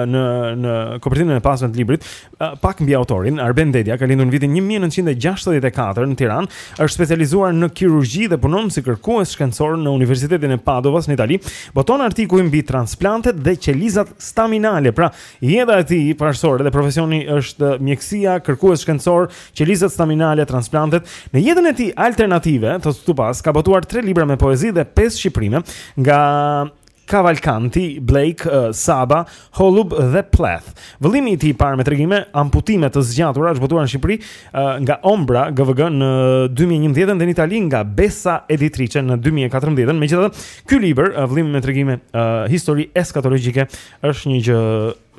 në kopertinën e pasme të librit, Pak mbi autorin, Arben Dedja ka lindur në vitin 1964 në Tiranë, është specializuar në kirurgji dhe punon si kërkues shkencor në Universitetin e Padovës në Itali. Boton artikuj mbi transplantet dhe qelizat staminale. Pra, jeta e tij parësore dhe profesioni është mjekësia, kërkues shkencor, qelizat staminale, transplantet. Në jetën e tij alternative, thotë këtu pas, ka botuar 3 libra me poezi dhe 5 shqiprime nga Cavalcanti, Blake, uh, Saba, Holub dhe Plath. Vëllimi i tij i parë me tregime Amputime të zgjatura është botuar në Shqipëri uh, nga Ombra GVG në 2011 dhe në Itali nga Besa Editrice në 2014. Megjithatë, ky libër, uh, vëllimi me tregime uh, Histori skatologjike, është një gjë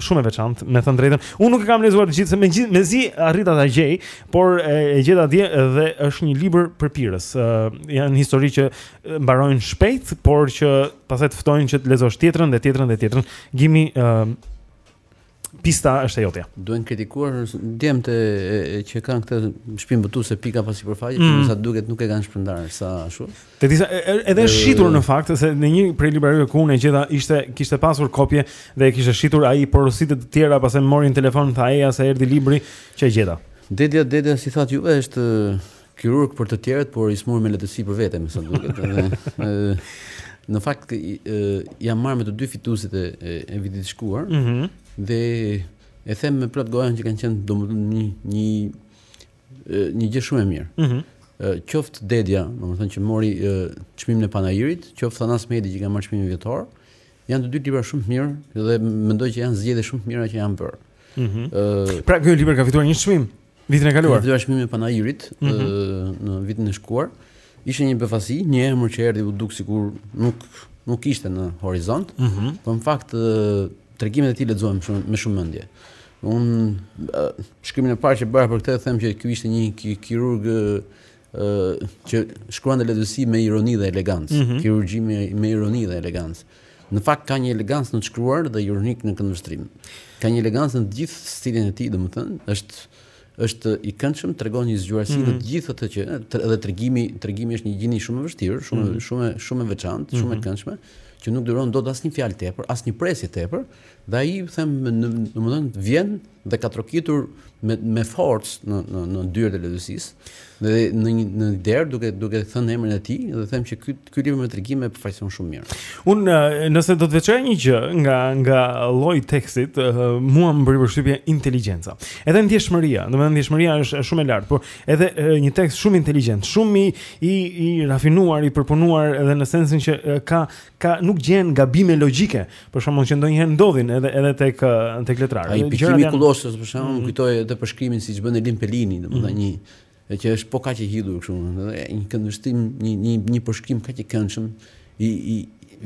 shumë e veçantë, me thënë të drejtën. Unë nuk e kam lexuar të gjithë, se mezi arrita ta gjej, por e, e gjeta dje dhe është një libër përpirës. Ë janë histori që e, mbarojnë shpejt, por që pastaj të ftojnë që të lexosh tjetrën dhe tjetrën dhe tjetrën. Gimi ë pista është e jotja. Duhen kritikuar djemtë e- e- që kanë këtë shtëpinë botuese Pika pa sipërfaqe, me sa duket nuk e kanë shpërndarë sa ashtu. Te disa edhe është shitur në fakt se në një prej librarive ku unë e gjeta ishte kishte pasur kopje dhe e kishte shitur e i porositi të tjera pastaj mori në telefon tha eja se erdhi libri që e gjeta. Dedja, Dedja si thatë juve është kirurg për të tjerët, por i sëmurë me letërsi për veten, me sa duket. Edhe në fakt jam marrë me të dy fituesit e, e vitit të shkuar. Mhm. Mm dhe e them me plot gojën që kanë qenë domethënë një një Një gjë shumë e mirë. Ëh. Mhm. Qoftë Dedja, domethënë që mori çmimin e Panairit, qoftë Thanas Medi që ka marrë çmimin vjetor, janë të dy libra shumë të mirë dhe mendoj që janë zgjedhje shumë të mira që janë bërë. Ëh. Mhm. Ëh. Pra ky libër ka fituar një çmim vitin e kaluar. Ka fituar çmimin e Panairit mhm. në vitin e shkuar. Ishte një befasi, një emër që erdhi u duk sikur nuk nuk ishte në horizont, mm -hmm. por në fakt tregimet e tij lexohen shumë me shumë ëndje. Unë shkrimin e parë që bëra për këtë them që ky ishte një kirurg që shkruante letërsi me ironi dhe elegancë, mm -hmm. kirurgji me, me ironi dhe elegancë. Në fakt ka një elegancë në të shkruar dhe ironik në këndvështrim. Ka një elegancë në të gjithë stilin e tij, domethënë, është është i këndshëm, tregon një zgjuarsi mm -hmm. në mhm. të gjithë ato që edhe tregimi, tregimi është një gjini shumë e vështirë, shumë mm -hmm. shumë shumë e veçantë, shumë mm -hmm. e mhm. këndshme, që nuk duron dot asnjë fjalë tepër, asnjë presje tepër, Dhe ai them, domethënë vjen dhe ka trokitur me me forcë në në në dyert e letërsisë dhe në një në derë duke duke thënë emrin e tij dhe them që ky ky libër me tregime e përfaqëson shumë mirë. Unë nëse do të veçoj një gjë nga nga lloji tekstit, mua më bëri përshtypje inteligjenca. Edhe ndjeshmëria, domethënë ndjeshmëria është shumë e lartë, por edhe një tekst shumë inteligjent, shumë i i i rafinuar, i përpunuar edhe në sensin që ka ka nuk gjen gabime logjike, për shembull që ndonjëherë ndodhin edhe edhe tek tek letrarët. Ai pikimi i kulloshtrës për shembull, mm. kujtoj edhe përshkrimin siç bën Elin Pelini, domethënë mm. një e që është po kaq e hidhur kështu, edhe një këndvështrim, një një një përshkrim kaq i këndshëm, i i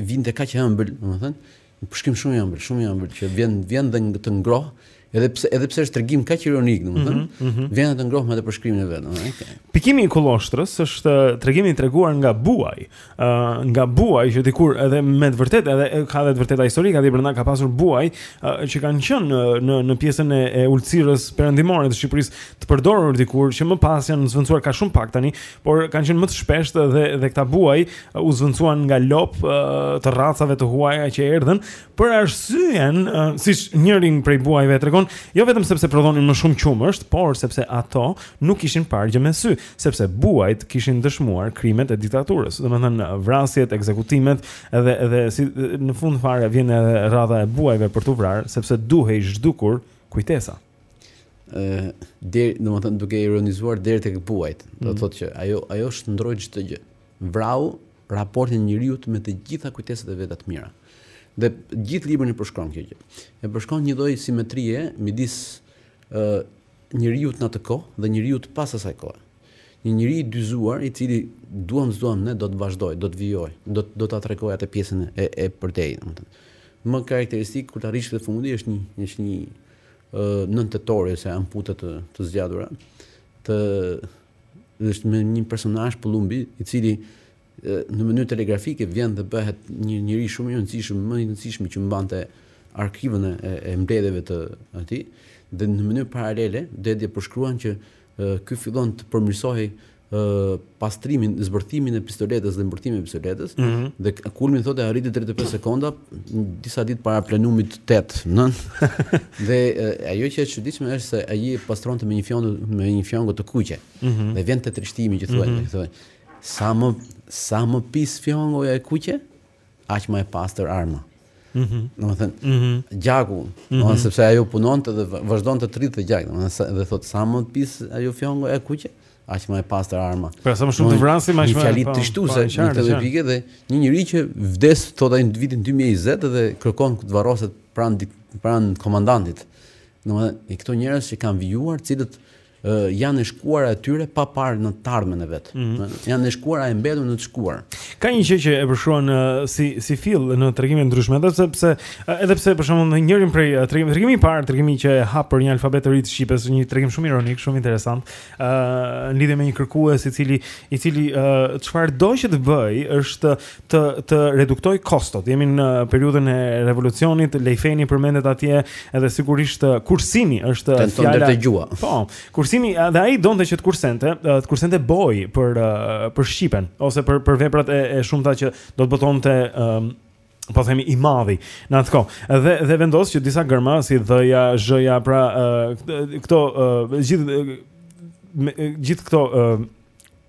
vinte kaq e ëmbël, domethënë, një përshkrim shumë i ëmbël, shumë i ëmbël që vjen vjen dhe të ngroh, Edhe pse edhe pse është tregim kaq ironik, domethënë, mm -hmm, mm -hmm. vjen të ngroh me përshkrimin e vet, domethënë. Okay. Pikimi i kulloshtrës është uh, tregimi i treguar nga buaj, ë uh, nga buaj që dikur edhe me të vërtetë edhe ka edhe të vërteta historike aty brenda ka pasur buaj uh, që kanë qenë në uh, në, në pjesën e, e ulësirës perëndimore të Shqipërisë të përdorur dikur që më pas janë zëvendësuar ka shumë pak tani, por kanë qenë më të shpeshtë dhe dhe këta buaj uh, u zëvendësuan nga lopë uh, të racave të huaja që erdhën, Për arsyen, siç njëri prej buajve e tregon, jo vetëm sepse prodhonin më shumë qumësht, por sepse ato nuk kishin parë gjë me sy, sepse buajt kishin dëshmuar krimet e diktaturës, domethënë vrasjet, ekzekutimet, edhe edhe si në fund fare vjen edhe rradha e buajve për t'u vrarë, sepse duhej zhdukur kujtesa. Ë, deri, domethënë duke ironizuar deri tek buajt, do mm. thotë që ajo ajo shndërroi çdo gjë. Vrau raportin e njeriut me të gjitha kujtesat e veta të mira. Dhe gjithë librin e përshkon kjo gjë. E përshkon një lloj simetrie midis ë uh, njeriut në atë kohë dhe njeriut pas asaj kohe. Një njeri i dyzuar i cili duam s'duam ne do të vazhdojë, do të vijojë, do do ta tregojë atë pjesën e e përtej, domethënë. Më karakteristik kur të arrish te fundi është një është një ë uh, nëntetori ose amputat e zgjatura të është me një personazh Pëllumbi, i cili në mënyrë telegrafike vjen dhe bëhet një njeri shumë i rëndësishëm, më i rëndësishmi që mbante arkivën e, e mbledhjeve të atij dhe në mënyrë paralele Dedja përshkruan që ky fillon të përmirësohej pastrimin, zbërthimin e pistoletës dhe mbërthimin e pistoletës mm -hmm. dhe kulmin thotë arriti 35 sekonda disa ditë para plenumit 8, 9. dhe ajo që është çuditshme është se ai pastronte me një fjongo me një fjongo të kuqe. Mm -hmm. Dhe vjen te trishtimi që thuaj, mm -hmm. thuaj. Sa më sa më pis fjongoja e kuqe, aq më e pastër arma. Mhm. Mm do të thënë, mm -hmm. gjaku, mm -hmm. do të mhm. sepse ajo punonte dhe vazhdon të rridhte gjak, do të thënë, dhe thotë sa më pis ajo fjongo e kuqe, aq më e pastër arma. Pra sa më shumë të vrasim, aq më fjalë po, trishtuese po, në këtë pikë dhe një njeri që vdes thotë ai në vitin 2020 dhe kërkon të varroset pranë pranë komandantit. Domethënë, këto njerëz që kanë vijuar, cilët janë e shkuara e tyre pa parë në të ardhmen e vet. Mm -hmm. Janë e shkuar e mbetur në të shkuar. Ka një gjë që e përshkon uh, si si fill në tregime të ndryshme, edhe sepse edhe pse për shembull në njërin prej tregimeve, tregimi i parë, tregimi që e hap për një alfabet të ri të shqipes, një tregim shumë ironik, shumë interesant, ë në lidhje me një kërkues i cili i cili çfarë do që të bëjë është të të reduktojë kostot. Jemi në periudhën e revolucionit, Lej Feni përmendet atje edhe sigurisht kursimi është fjala e gjua. Po, kursimi dhe ai donte që të kursente, të kursente bojë për për shqipen ose për për veprat e, e shumta që do të botonte po themi i madhi në atë kohë. Dhe dhe vendos që disa gërma si dhëja, zhëja, pra uh, këto uh, gjithë gjithë këto uh,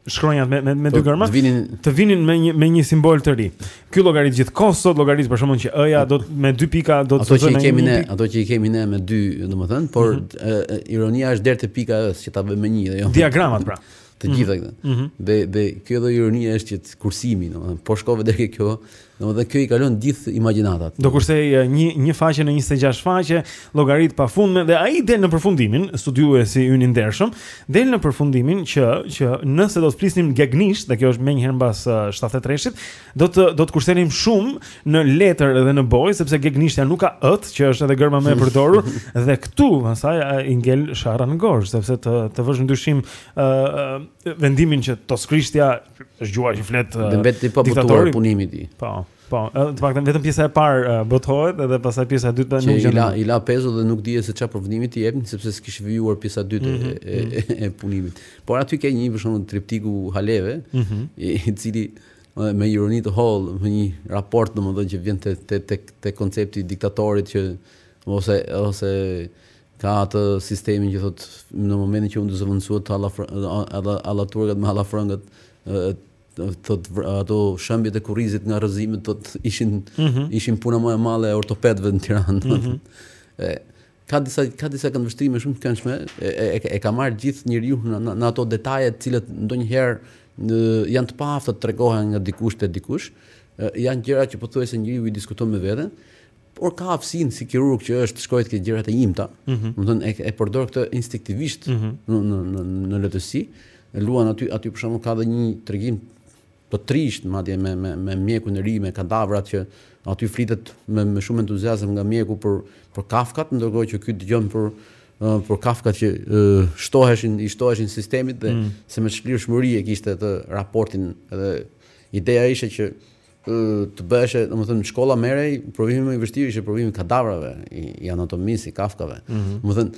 shkronjat me me, me dy po, gërma të vinin të vinin me një me një simbol të ri. Ky llogarit gjithë kohë sot llogarit për shkakun që ëja do të me dy pika do të thotë me kemi ne, ato që i kemi ne me dy, domethënë, por mm -hmm. ironia është deri te pika ës që ta bëjmë me një dhe jo. Digramat pra. Të gjitha mhm. këto. Mm -hmm. Dhe dhe kjo do ironia është që kursimi, domethënë, po shkove deri kjo, Domethënë kjo i kalon gjithë imagjinatat. Do kursejë një një faqe në 26 faqe, llogaritë pafundme dhe ai del në përfundimin, studiuesi ynë i ndershëm, del në përfundimin që që nëse do të flisnim gegnisht, dhe kjo është menjëherë mbas 73-shit, do të do të kursenim shumë në letër dhe në bojë, sepse gegnishtja nuk ka ë-të, që është edhe gërma më e përdorur dhe këtu pastaj i ngel sharra në gozhdë, sepse të të vësh në dyshim ë uh, vendimin që toskërishtja Është gjuha që flet diktatori. Mbeti i pabotuar punimi i tij. Po. Po, të paktën vetëm pjesa e parë uh, botohet dhe pastaj pjesa e dytë nuk gjen. I la i la pezull dhe nuk dihet se çfarë përfundimi t'i jepnin sepse s'kish vijuar pjesa e dytë mm -hmm. e, mhm. e, e, punimit. Por aty ke një për shembull triptiku i Haleve, mm -hmm. i, i cili me ironi të hollë, me një raport domethënë që vjen te te te, te koncepti i diktatorit që ose ose Ka atë sistemin që thotë në momentin që u zëvendësuan allaturkat me allafrëngat, thot ato shembjet e kurrizit nga rrëzimet thot ishin mm -hmm. ishin puna më e madhe e ortopedëve në Tiranë. Mm -hmm. e, ka disa ka disa këndvështrime shumë të këndshme, e, e, e ka marrë gjithë njeriu në, në, në ato detaje të cilët ndonjëherë janë të paaftë të tregohen nga dikush te dikush, e, janë gjëra që pothuajse njeriu i diskuton me veten. por ka aftësinë si kirurg që është shkojë te këto gjërat e imta, mm -hmm. domethënë e, e përdor këtë instinktivisht mm -hmm. në në në në letërsi, luan aty aty për shkakun ka dhe një tregim të trishtë madje me me me mjekun e ri me kadavrat që aty flitet me me shumë entuziazëm nga mjeku për për kafkat, ndërkohë që ky dëgjon për për kafkat që uh, shtoheshin i shtoheshin sistemit dhe mm. se me çlirshmëri e kishte atë raportin edhe ideja ishte që të bëheshe, domethënë shkolla merrej provimi më i vështirë ishte provimi i kadavrave, i, i anatomisë, i kafkave. Mm -hmm. Domethënë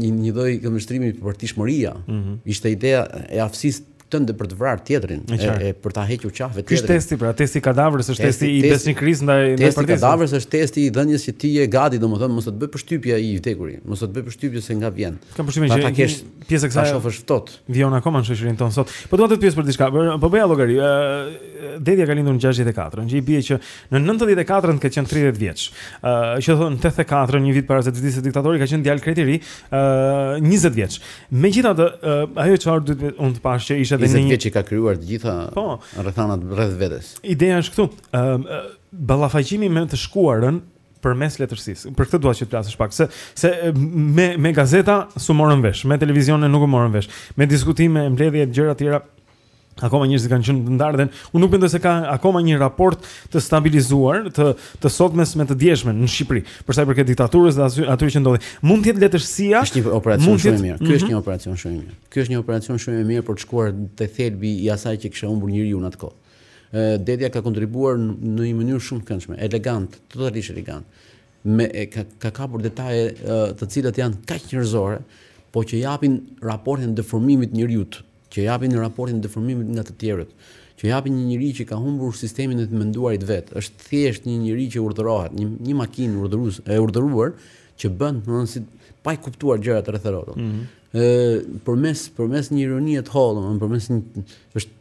një një lloj këndvështrimi për partishmëria. Mm -hmm. Ishte ideja e aftësisë tënde për të vrarë tjetrin, e, e, e për ta hequr qafë tjetrin. Kish testi pra, testi i kadavrës është testi, testi i besnikërisë ndaj ndaj partisë. Testi i kadavrës është testi i dhënies që ti je gati, domethënë mos të bëj përshtypje i vdekuri, mos të bëj përshtypje se nga vjen. Kam përshtypjen që ka qenë pjesë e kësaj. Ta shohësh ftohtë. Vijon akoma në shoqërinë tonë sot. Po dua të të pyes për diçka. Po bëja llogari. Ë Dedja ka lindur në 64-ën, që i bie që në 94-ën ka qenë 30 vjeç. Ë që thonë 84-ën, një vit para se të vdiste diktatori, ka qenë djalë krejt i ri, ë 20 vjeç. Megjithatë, ajo çfarë duhet të unë të pash që ishte edhe një 20 vjeç që ka krijuar të gjitha po, rrethanat rreth vetes. Ideja është këtu. Ë ballafaqimi me të shkuarën përmes letërsisë. Për këtë dua që të flasësh pak se se me me gazeta s'u morëm vesh, me televizionin nuk u morëm vesh, me diskutime, mbledhje e gjëra të tjera. Akoma njerëzit kanë qenë të ndarë dhe unë nuk mendoj se ka akoma një raport të stabilizuar të të sotmes me të djeshmen në Shqipëri, për sa i përket diktaturës dhe atyre që ndodhi. Mund të jetë letërsia. Është një operacion shumë i mirë. Ky është mhm. një operacion shumë i mirë. Ky është një operacion shumë i mirë për të shkuar te thelbi i asaj që kishte humbur njeriu në atë kohë. Dedja ka kontribuar në një mënyrë shumë të këndshme, elegant, totalisht elegant. Me ka, ka kapur detaje të cilat janë kaq njerëzore, po që japin raportin e deformimit të njeriut, që japin raportin e deformimit nga të tjerët, që japin një njeri që ka humbur sistemin e të menduarit vetë, është thjesht një njeri që urdhërohet, një, një makinë urdhërues e urdhëruar që bën, domethënë si pa i kuptuar gjërat rreth rrotull. Mm -hmm. Ë përmes përmes një ironie të hollë, domethënë përmes një është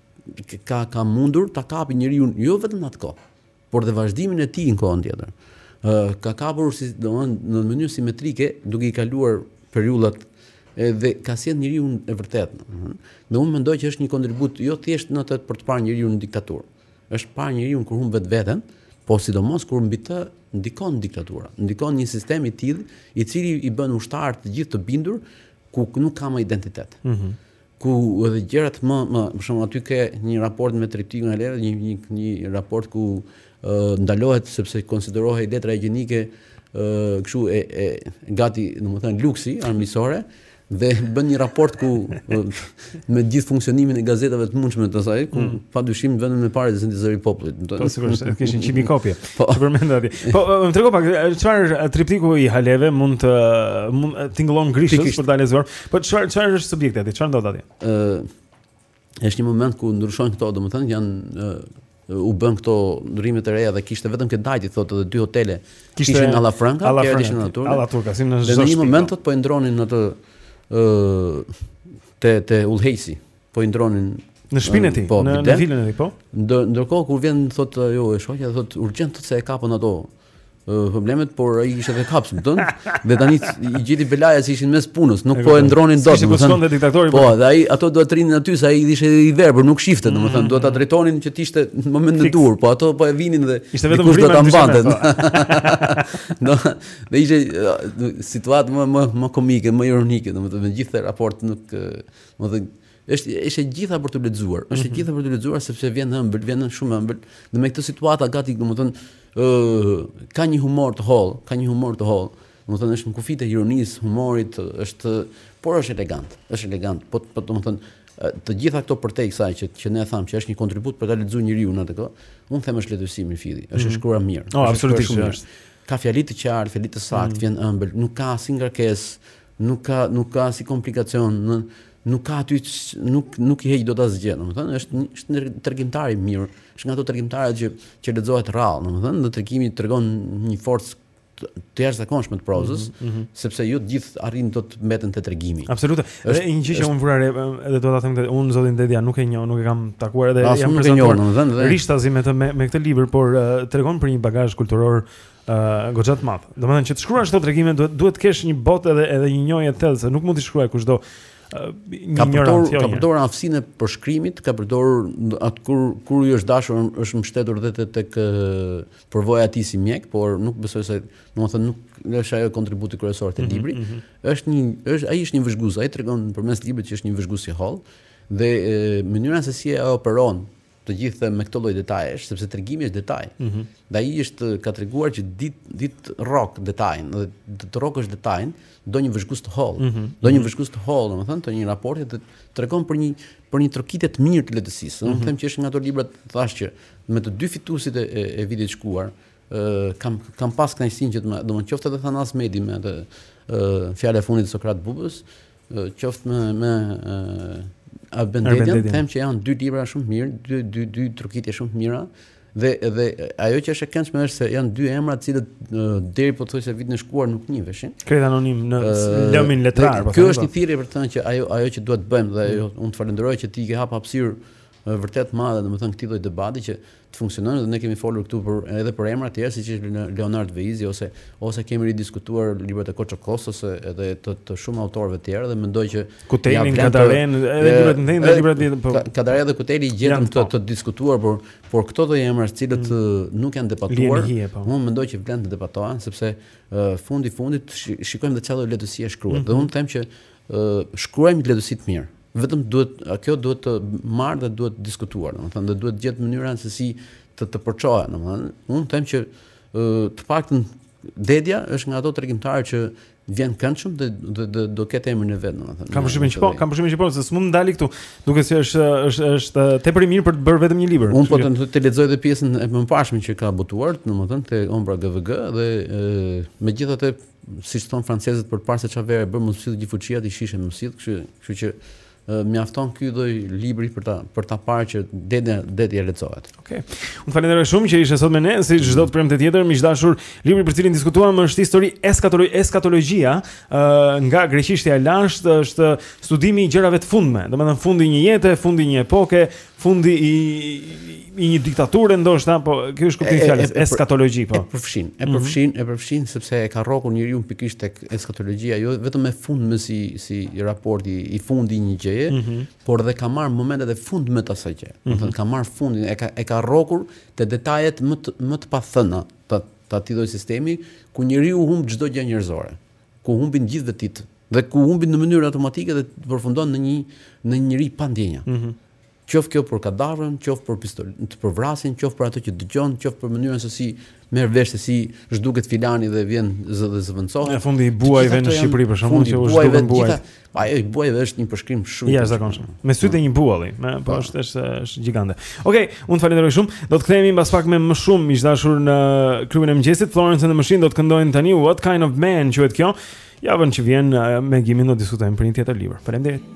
ka ka mundur ta kapi njeriun jo vetëm atë kohë, por dhe vazhdimin e tij në kohën tjetër. Ë uh, ka kapur si domethënë në mënyrë simetrike duke i kaluar periudhat dhe ka sjell njeriun e vërtetë, domethënë. Dhe unë mendoj që është një kontribut jo thjesht në atë për të parë njeriun në diktaturë. Është parë njeriun kur humb vetveten, po sidomos kur mbi të ndikon diktatura, ndikon një sistem i tillë i cili i bën ushtarë të gjithë të bindur ku nuk ka më identitet. Mm -hmm. ku edhe gjërat më më për shembull aty ke një raport me triptikun e letrës, një një një raport ku ë ndalohet sepse konsiderohej letra higjienike ë kështu e e gati, domethënë luksi armiqësore dhe bën një raport ku me gjithë funksionimin e gazetave të mundshme të saj, ku mm. pa dyshim vendin e parë te Zëri i Popullit. Po sigurisht, kishin 100 mijë kopje. Po përmend aty. Po më trego pak çfarë triptiku i Haleve mund të mund tingëllon grishës për ta lexuar. Po çfarë çfarë është subjekti aty? Çfarë ndodh aty? Ë është një moment ku ndryshojnë këto, domethënë janë u bën këto ndryshime të reja dhe kishte vetëm te Dajti thotë edhe dy hotele kishte ishin alla franka alla franka ishin aty alla turka si në çdo në një moment po e ndronin atë ë te te udhëheqësi po i ndronin në shpinë e tij, po, në, në vilën e tij, po. Ndërkohë kur vjen thotë jo, e shoqja thotë urgjent thotë se e kapën ato problemet, por ai ishte vetë kaps do dhe tani i gjeti belaja se ishin mes punës, nuk po e ndronin dot, domethënë diktatori. Po, dhe ai ato do të rrinin aty se ai ishte i verbër, nuk shifte, domethënë, do ta mm. drejtonin që të ishte në momentin e duhur, po ato po e vinin dhe ishte vetëm do ta mbante. Do dhe ishte situata më më më komike, më ironike, domethënë, me gjithë raport nuk Më dhe, është është e gjitha për të lexuar. Është mm -hmm. e mhm. gjitha për të lexuar sepse vjen ëmbël, vjen shumë ëmbël. Dhe me këtë situatë gati, domethënë, ë uh, ka një humor të hollë, ka një humor të hollë. Domethënë është në kufijtë e ironisë, humorit, është por është elegant. Është elegant, po po domethënë të gjitha këto përtej kësaj që që ne thamë që është një kontribut për ta lexuar njeriun në atë kohë, unë them është letërsi e mirëfilltë. Është mm -hmm. shkruar mirë. Oh, është shkruar shumë mirë. Ka fjali të qartë, fjali të saktë, mm -hmm. vjen ëmbël, nuk ka asnjë ngarkesë Nuk ka nuk ka asnjë komplikacion, në, nuk ka aty nuk nuk i heq dot asgjë, domethënë është është një tregimtar i mirë, është nga ato tregimtarët që që lexohen rrallë, domethënë në tregimi tregon një forcë të jashtëzakonshme të prozës, mm -hmm. sepse jo të gjithë arrijnë dot të mbeten te tregimi. Absolutë. Është një gjë që unë vura re dhe do ta them këtë, unë zotin Dedja nuk e njoh, nuk e kam takuar edhe jam prezantuar. Nuk e njoh, domethënë. Rishtazi me të me, me këtë libër, por uh, tregon për një bagazh kulturor Ëh, goxha të madh. Domethënë që të shkruash këto tregime duhet duhet të kesh një botë edhe edhe një njohje të thellë se nuk mund të shkruajë kushdo uh, një ka përdor jo ka përdor aftësinë e përshkrimit, ka përdor atë kur kur iu është dashur është mbështetur edhe tek përvoja e tij si mjek, por nuk besoj se domethënë nuk është ajo kontributi kryesor te mhm, libri. Mm -hmm. Është një është ai është një vëzhgues, ai tregon përmes librit që është një vëzhgues i hollë dhe mënyra se si e operon të gjithën me këtë lloj detajesh, sepse tregimi është detaj. Mm -hmm. Dhe ai është ka treguar që di ta, di ta rrokë detajin, dhe të, të rrokësh detajin, do një vëzhgues të hollë. Mm -hmm. Do një mhm. vëzhgues të hollë, domethënë, të një raporti të tregon për një për një trokitje të mirë të letërsisë. Mm -hmm. Domethënë them që është nga ato librat thashë që me të dy fituesit e, e vitit të shkuar, ë kam kam pas kënaqësinë që domethënë qoftë edhe Thanas Medi me atë ë fjalën e fundit të Sokrat Bubës, qoftë me me Arben Dedjan, them që janë dy libra shumë të mirë, dy dy dy trokitje shumë të mira dhe dhe ajo që është e këndshme është se janë dy emra të cilët deri pothuajse vitin e shkuar nuk njiheshin. Krejt anonimë në lëmin letrar, po. Kjo është një thirrje për të thënë që ajo ajo që duhet të bëjmë dhe ajo unë të falenderoj që ti ke hap hapësirë vërtet të madhe domethënë këtij lloj debati që të funksionojë dhe ne kemi folur këtu për edhe për emra të tjerë siç ishte Leonard Veizi ose ose kemi ridiskutuar librat e Koço Kostës edhe të të shumë autorëve të tjerë dhe mendoj që Kutelin e Kadarenë edhe librat ndaj dhe librat tjetër po Kadare dhe Kuteli gjithmonë të të diskutuar por por këto do emra të cilët mm. nuk janë debatuar po. unë mendoj që vlen të debatohen sepse fundi fundit shikojmë dhe çfarë lloj letërsie shkruhet dhe mm-hmm. unë them që shkruajmë letërsi të mirë Vetëm duhet, kjo duhet marrë dhe duhet diskutuar, domethënë dhe duhet gjetë mënyra se si të të përçohet, domethënë. Unë them që të paktën Dedja është nga ato tregimtarë që vjen këndshëm dhe do do do ketë emrin e vet domethënë. Kam përshtypjen që po, kam përshtypjen që po, se s'mund të ndalë këtu. Duket se është është është tepër i mirë për të bërë vetëm një libër. Unë pata të lexoj edhe pjesën e mëparshme që ka botuar, domethënë te Ombra GVG dhe megjithatë Siç thonë francezët për të parë se çfarë vere bën, mos më sill gjithë fuçinë, një shishe më sill, kështu, kështu që mjafton ky lloj libri për ta për ta parë që Dedja Dedja lexohet. Okej. Okay. Unë të falenderoj shumë që ishe sot me ne, si çdo të premte tjetër, miq të dashur, libri për cilin diskutuam është histori eskatolo eskatologjia, ë uh, nga greqishtja e lashtë, është studimi i gjërave të fundme, domethënë fundi i një jete, fundi i një epoke, fundi i i një diktature ndoshta po kjo është kuptimi i fjalës eskatologji po e përfshin mhm. përfshin mm -hmm. e përfshin sepse e ka rrokur njeriun pikërisht tek eskatologjia jo vetëm e fundme si si raporti i fundi i një gjëje mm -hmm. por dhe ka marrë momentet e fundme të asaj gjëje mm -hmm. do të mhm. ka marrë fundin e ka e ka rrokur te detajet më të, më të pathëna të të atij lloj sistemi ku njeriu humb çdo gjë njerëzore ku humbin të gjithë vetitë dhe ku humbin në mënyrë automatike dhe përfundon në një në një njeri pa ndjenja. Mm -hmm. Qoftë kjo për kadavrën, qoftë për pistolën, të vrasin, qoftë për ato që dëgjon, qoftë për mënyrën se si merr vesh se si zhduket filani dhe vjen zë dhe zëvendësohet. Në fundi i buajve në Shqipëri për shembull që u zhdukën buajt. Ajo i buajve është një përshkrim shumë i jashtëzakonshëm. Me sytë e një bualli, me po, po. është është është gjigante. Okej, okay, unë të falenderoj shumë. Do të kthehemi mbas pak me më shumë, miq të dashur, në klubin e mëngjesit. Florence and the Machine do të këndojnë tani What Kind of Man quhet kjo. Javën që vjen me Gimin do të diskutojmë për një tjetër libër. Faleminderit.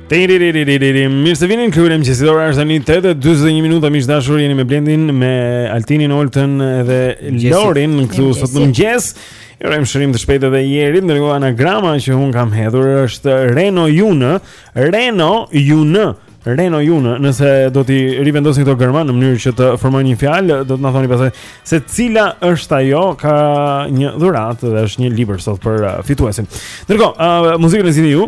Mirë se vini në klubin e mëngjesit. Ora është tani 8:41 minuta. Miq të dashur jeni me Blendin, me Altinin, Oltën dhe Lorin këtu sot në mëngjes. Ju urojmë shërim të shpejtë dhe Jerit. Ndërkohë anagrama që unë kam hedhur është Reno Jun. Reno Jun. Reno Jun, nëse do t'i rivendosni këto gërma në mënyrë që të formojnë një fjalë, do të na thoni pastaj se cila është ajo ka një dhuratë dhe është një libër sot për uh, fituesin. Ndërkohë, uh, muzikën e zgjidhni ju.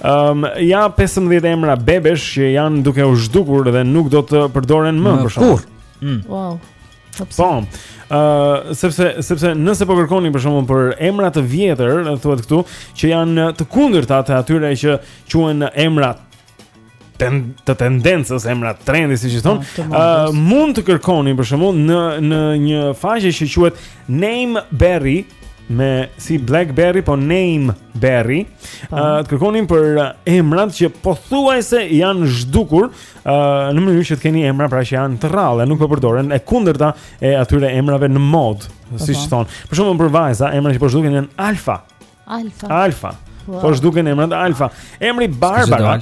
Um, ja 15 emra bebesh që janë duke u zhdukur dhe nuk do të përdoren më për shembull. Mm. Wow. Po. Ëh, uh, sepse sepse nëse po kërkoni për shembull për emra të vjetër, thuhet këtu, që janë të kundërta të atyre që quhen emra ten, të tendencës emra trendi siç i thonë, uh, mund të kërkoni për shembull në në një faqe që quhet Name Berry me si Blackberry po Name Berry, uh, të kërkoni për emrat që pothuajse janë zhdukur uh, në mënyrë që të keni emra pra që janë të rrallë, nuk po përdoren e kundërta e atyre emrave në modë, siç thonë. Për shembull për vajza, emra që po zhduken janë Alfa. Alfa. Alfa. Wow. Po zhduken emrat Alfa. Emri Barbara.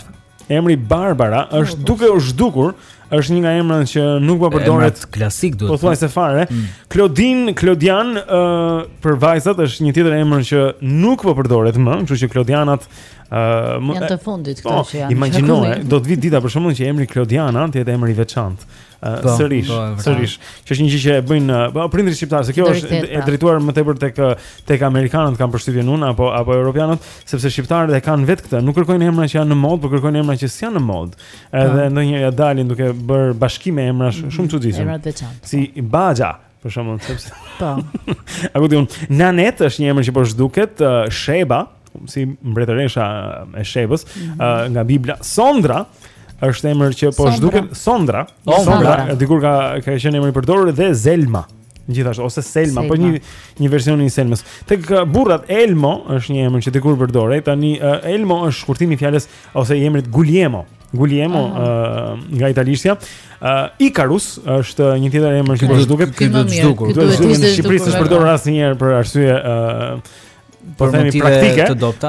Emri Barbara është oh, duke u zhdukur, është një nga emrat që nuk po përdoret klasik duhet. Pothuajse fare. Mm. Klodin, mm. Klodian, ë uh, për vajzat është një tjetër emër që nuk po përdoret më, kështu që Klodianat ë uh, janë të fundit këto po, që janë. Imagjinoje, do të vi dita për shembull që emri Klodiana të jetë emër i veçantë. Po, sërish, po, po. sërish, që është një gjë që e bëjnë po, prindërit shqiptarë, se kjo është e drejtuar më tepër tek tek amerikanët kam përshtypjen unë apo apo europianët, sepse shqiptarët e kanë vetë këtë, nuk kërkojnë emra që janë në modë, por kërkojnë emra që s'janë në modë. Edhe ndonjëherë ia dalin duke bërë bashkime emrash mm -hmm. shumë të çuditshëm. Si Baja, Për shembull, sepse po. A ku di unë, Nanet është një emër që po zhduket, uh, Sheba, si mbretëresha e Shebës, mm -hmm. uh, nga Bibla, Sondra është emër që po zhduket, Sondra, Sondra, Sondra. Sondra. dikur ka ka qenë emër i përdorur dhe Zelma. Gjithashtu ose Selma, po Selma. po një një version i Selmës. Tek uh, burrat Elmo është një emër që dikur përdorej, tani uh, Elmo është shkurtimi i fjalës ose i emrit Guglielmo, Guglielmo uh -huh. uh, nga italishtja. Uh, Icarus është një tjetër emër që po zhduket duhet të zhduket. Do të zhduket në Shqipëri s'është përdorur asnjëherë për arsye uh, po themi praktike.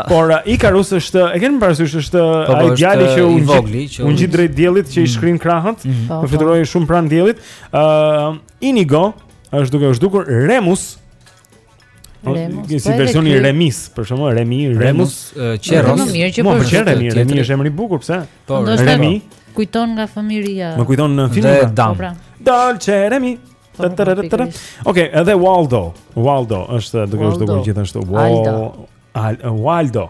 Por uh, Icarus është, e kemi parasysh është po, po, ai djali që u vogli, që u ngjit drejt diellit që i mm. shkrinë krahët, mm. po, po fluturoi shumë pranë diellit. Ë uh, Inigo është duke u zhdukur Remus Po, si versioni i Remis, për shembull, Remi, Remus, Qeros. Më mirë që po është Remi, Remi është emër i bukur, pse? Po, Remi. Kujton nga fëmijëria. Më kujton në filmin e Dam. Po, pra. Dolce Remi. Po, Okej, edhe Waldo. Waldo është duke u zhdukur gjithashtu. Waldo. Waldo.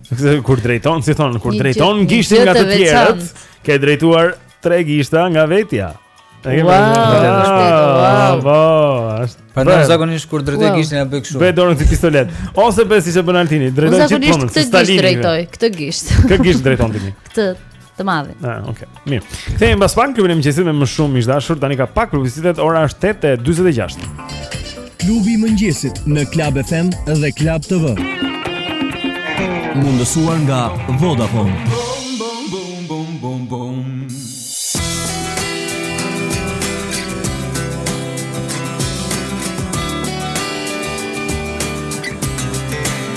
Kur drejton, si thonë, kur drejton gishtin nga të tjerët, ke drejtuar tre gishta nga vetja. Wow, wow, wow, është. Për ndonjë zakonisht kur drejtoj gishtin e bëj kështu. Bëj dorën si pistoletë. Ose bëj siç e bën Altini, drejtoj gishtin. Zakonisht këtë gisht drejtoj, këtë gisht. Kë gisht drejton ti? Këtë. të madhin. Ah, okay. Mirë. Kthehemi pas pak në klubin e mëngjesit me më shumë miq të dashur. Tani ka pak publicitet, ora është 8:46. Klubi i mëngjesit në Club FM dhe Club TV. Mundësuar nga Vodafone.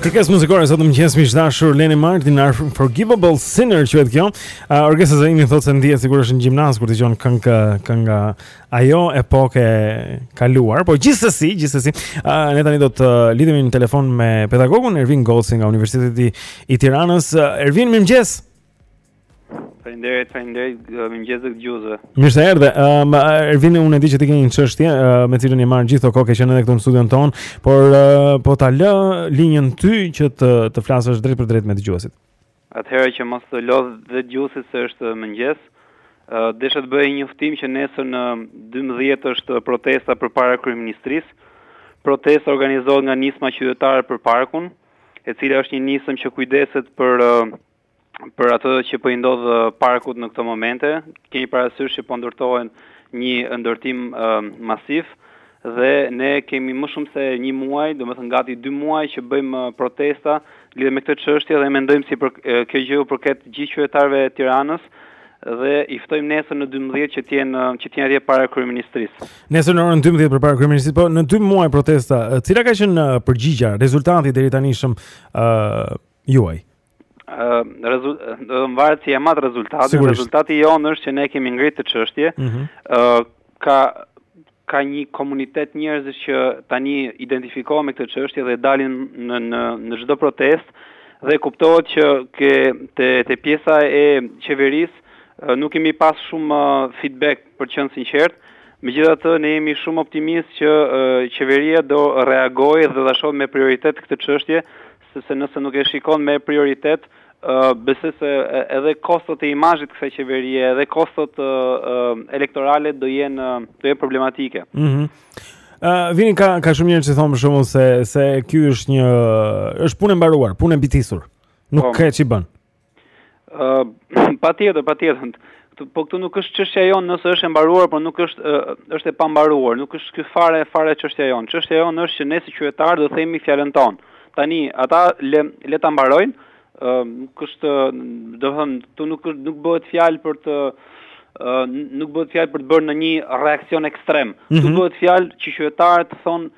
Kërkesë muzikore sot në mëngjes miq të dashur Lene Marlin Unforgivable Sinner quhet kjo. Uh, Orgesa Zaimi thotë se ndihet sikur është në gjimnaz kur dëgjon këngë nga ajo epokë e kaluar, por gjithsesi, gjithsesi, uh, ne tani do të uh, lidhemi në telefon me pedagogun Ervin Goci nga Universiteti i Tiranës. Uh, Ervin, mirëmëngjes. Faleminderit, faleminderit, mirëmëngjes të gjithëve. Mirë se erdhe. Ëm um, Ervin, unë e di që ti ke një çështje uh, me të cilën je marrë gjithë këtë kohë ke qenë edhe këtu në studion tonë, por uh, po ta lë linjën ty që të të flasësh drejtpërdrejt me dëgjuesit. Atëherë që mos të lodh dhe dëgjuesit se është mëngjes, uh, desha të bëj një njoftim që nesër në 12 është protesta përpara kryeministrisë. Protesta organizohet nga nisma qytetare për parkun, e cila është një nismë që kujdeset për uh, për atë që po i ndodh parkut në këto momente. Kemi parasysh që po ndërtohen një ndërtim uh, masiv dhe ne kemi më shumë se një muaj, domethënë gati dy muaj që bëjmë protesta lidhur me këtë çështje dhe mendojmë se kjo gjë u përket gjithë qytetarëve të Tiranës dhe i ftojmë nesër në 12 që të jenë që të jenë atje para kryeministrisë. Nesër në orën 12 përpara kryeministrisë, po në dy muaj protesta, cila ka qenë përgjigja, rezultati deri tani shumë ë uh, juaj? ë rezult do varet si e mat rezultati rezultati jonë është që ne kemi ngrit këtë çështje ë mm -hmm. ka ka një komunitet njerëzish që tani identifikohen me këtë çështje dhe dalin në në në çdo protestë dhe kuptohet që ke te te pjesa e qeverisë nuk kemi pas shumë feedback për të qenë i sinqertë Megjithatë ne jemi shumë optimistë që qeveria do reagojë dhe do ta shohë me prioritet këtë çështje sepse nëse nuk e shikon me prioritet, besoj se edhe kostot e imazhit të kësaj qeverie, edhe kostot elektorale do jenë do jenë problematike. Mhm. Mm Uh, Vini, ka ka shumë njerëz që thonë për shembull se se ky është një është punë e mbaruar, punë e bitisur. Nuk po. ka ç'i bën. Patjetër, patjetër. Po këtu nuk është çështja jonë nëse është e mbaruar, por nuk është është e pambaruar, nuk është ky fare fare çështja jonë. Çështja jonë është që ne si qytetarë do themi fjalën tonë. Tani ata le le ta mbarojnë, ë nuk është, domethënë, këtu nuk është nuk bëhet fjalë për të nuk bëhet fjalë për të bërë ndonjë reaksion ekstrem. Mm -hmm. Këtu bëhet fjalë që qytetarët të thonë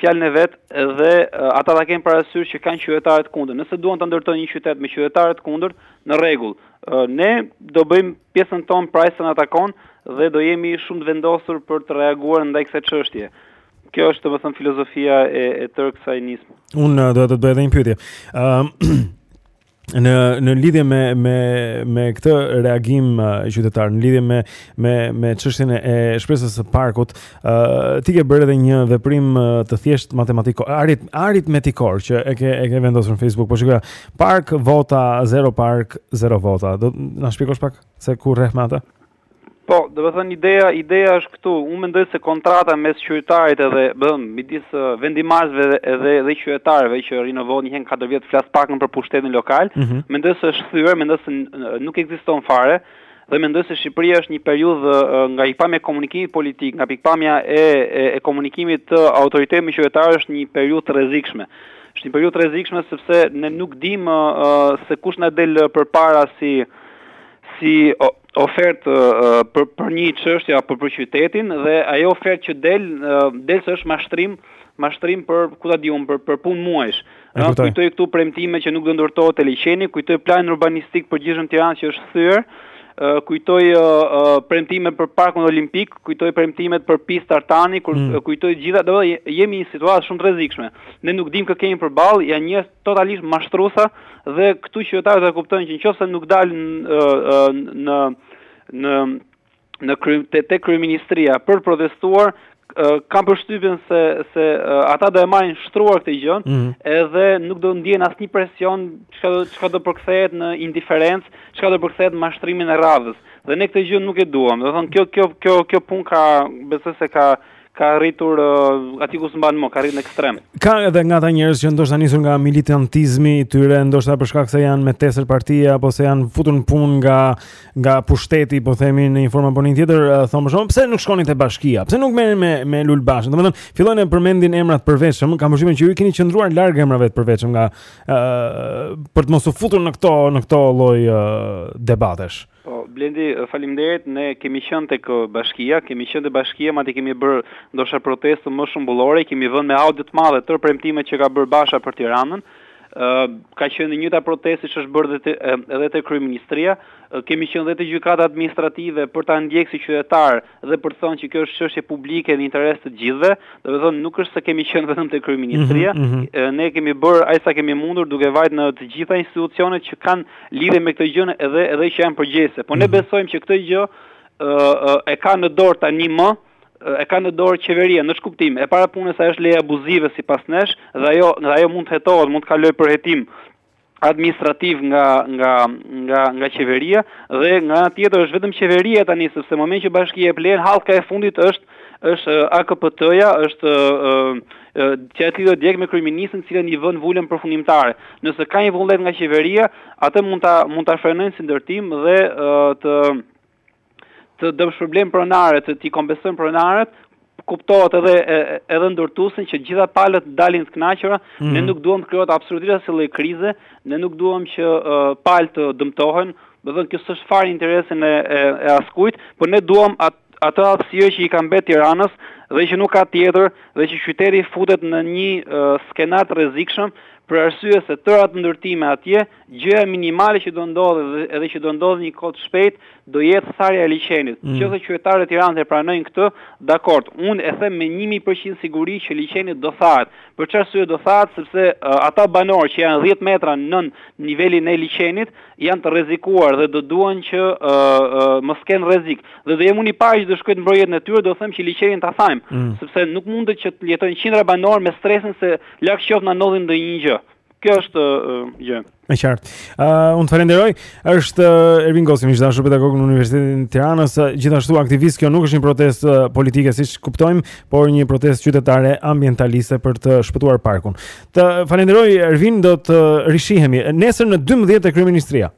fjalën e vet dhe ata ta kenë parasysh që kanë qytetarët kundër. Nëse duan të ndërtojnë një qytet me qytetarët kundër, në rregull. Ne do bëjmë pjesën tonë pra se na takon dhe do jemi shumë të vendosur për të reaguar ndaj kësaj çështje. Kjo është domethënë filozofia e e tërë kësaj nismë. Unë do të bëj edhe një pyetje. Ëm në në lidhje me me me këtë reagim uh, qytetar në lidhje me me me çështjen e shpresës së parkut, ë uh, ti ke bërë edhe një veprim uh, të thjeshtë matematiko, arit aritmetikor që e ke e ke vendosur në Facebook, po shikoj park vota 0 park 0 vota. Do na shpjegosh pak se ku rreh me atë? Po, domethënë ideja, ideja është këtu. Unë mendoj se kontrata mes qytetarit edhe, domethënë midis vendimmarrësve dhe edhe dhe qytetarëve që rinovohet një herë në 4 vjet, flas të paktën për pushtetin lokal, mm -hmm. mendoj se është thyer, mendoj se nuk ekziston fare dhe mendoj se Shqipëria është në një periudhë nga pikëpamja e komunikimit politik, nga pikëpamja e, e, e komunikimit të autoritetit me qytetarët është në një periudhë të rrezikshme është në një periudhë të rrezikshme sepse ne nuk dimë uh, se kush na del përpara si si ofertë për për një çështje apo për qytetin dhe ajo ofertë që del del se është mashtrim mashtrim për ku ta di unë për për punë muajsh. Ëh kujtoj këtu premtime që nuk do ndërtohet te liqeni, kujtoj planin urbanistik për gjithë Tiranën që është thyer, kujtoj premtime për parkun olimpik, kujtoj premtimet për pistë tartani, mm. kujtoj gjitha, ne jemi në një situatë shumë të rrezikshme. Ne nuk dimë kë kemi përballë, janë njerëz totalisht mashtrusa dhe këtu qytetarët do kuptojnë që në qoftë se nuk dalin në në në krye te, te kryeministria për protestuar kam përshtypjen se se ata do e marrin shtruar këtë gjë, mm -hmm. edhe nuk do ndjejnë asnjë presion çka do çka do përkthehet në indiferencë, çka do përkthehet në mashtrimin e radhës. Dhe ne këtë gjë nuk e duam. Domethënë kjo kjo kjo kjo punë ka besoj se ka ka arritur uh, aty ku s'mban më, ka arritur në ekstrem. Ka edhe nga ata njerëz që ndoshta nisur nga militantizmi i tyre, ndoshta për shkak se janë me tesër partie apo se janë futur në punë nga nga pushteti, po themi në një formë apo në tjetër, uh, thonë pse nuk shkonin te bashkia, pse nuk merren me me Lul Bashën. Domethënë, fillojnë të përmendin emra të përveçëm, kam përshtypjen që ju keni qëndruar larg emrave të përveçëm nga ë uh, për të mos u futur në këto në këto lloj uh, debatesh. Po, Blendi, faleminderit. Ne kemi qenë tek bashkia, kemi qenë te bashkia, madje kemi bërë ndoshta protestën më shumbullore, kemi vënë me audio të madhe tërë premtimet që ka bërë Basha për Tiranën. Ë ka qenë e njëjta protestë që është bërë edhe te, edhe te kryeministria. Kemi qenë edhe te gjykata administrative për ta ndjekë si qytetarë dhe për të thënë që kjo është çështje publike në interes të gjithëve, domethënë nuk është se kemi qenë vetëm te kryeministria, mm -hmm. ne kemi bërë aq sa kemi mundur duke vajt në të gjitha institucionet që kanë lidhje me këtë gjë edhe edhe që janë përgjegjëse. Po ne mhm. besojmë që këtë gjë e ka në dorë tani më e ka në dorë qeveria në ç'kuptim? E para punës ajo është leje abuzive sipas nesh dhe ajo ajo mund të hetohet, mund të kalojë për hetim administrativ nga nga nga nga qeveria dhe nga ana tjetër është vetëm qeveria tani sepse në momentin që bashkia e blen hallka e fundit është është AKPT-ja, është që lidhet direkt me kryeministrin, e cila i vën vulën përfundimtare. Nëse ka një vullnet nga qeveria, atë mund ta mund ta frenojnë si ndërtim dhe të të dëmshpërblejnë pronarët, të t'i kompensojnë pronarët, kuptohet edhe edhe ndërtuesin që gjitha palët dalin të kënaqura, mm -hmm. ne mhm. nuk duam të krijohet absolutisht asnjë lloj krize, ne nuk duam që uh, palët të dëmtohen, domethënë kjo s'është fare në interesin e, e, e askujt, por ne duam at, atë hapësirë që i ka mbet Tiranës dhe që nuk ka tjetër dhe që qyteti futet në një uh, skenar të rrezikshëm për arsye se tërë ato ndërtime atje Gjëja minimale që do ndodhë edhe që do ndodhë në një kohë të shpejtë do jetë tharja e liqenit. Mm. Qoftë se qytetarët e Tiranës e pranojnë këtë, dakord, unë e them me 1000% siguri që liqeni do thahet. Për çfarë arsye do thahet? Sepse uh, ata banorë që janë 10 metra nën nivelin e liqenit janë të rrezikuar dhe do duan që uh, uh, mos kenë rrezik. Dhe do jem unë i pari që do shkoj të mbroj jetën e tyre, do themi që liqenin ta thajmë, mm. sepse nuk mundet që të jetojnë qindra banorë me stresin se larg qoftë na ndodh ndonjë gjë. Kjo është gjë. E qartë. Ë uh, unë të falënderoj. Është uh, Ervin Goci, mik i dashur pedagog në Universitetin e Tiranës, gjithashtu aktivist. Kjo nuk është një protestë uh, politike siç kuptojmë, por një protestë qytetare ambientaliste për të shpëtuar parkun. Të falënderoj Ervin, do të uh, rishihemi nesër në 12 te kryeministria.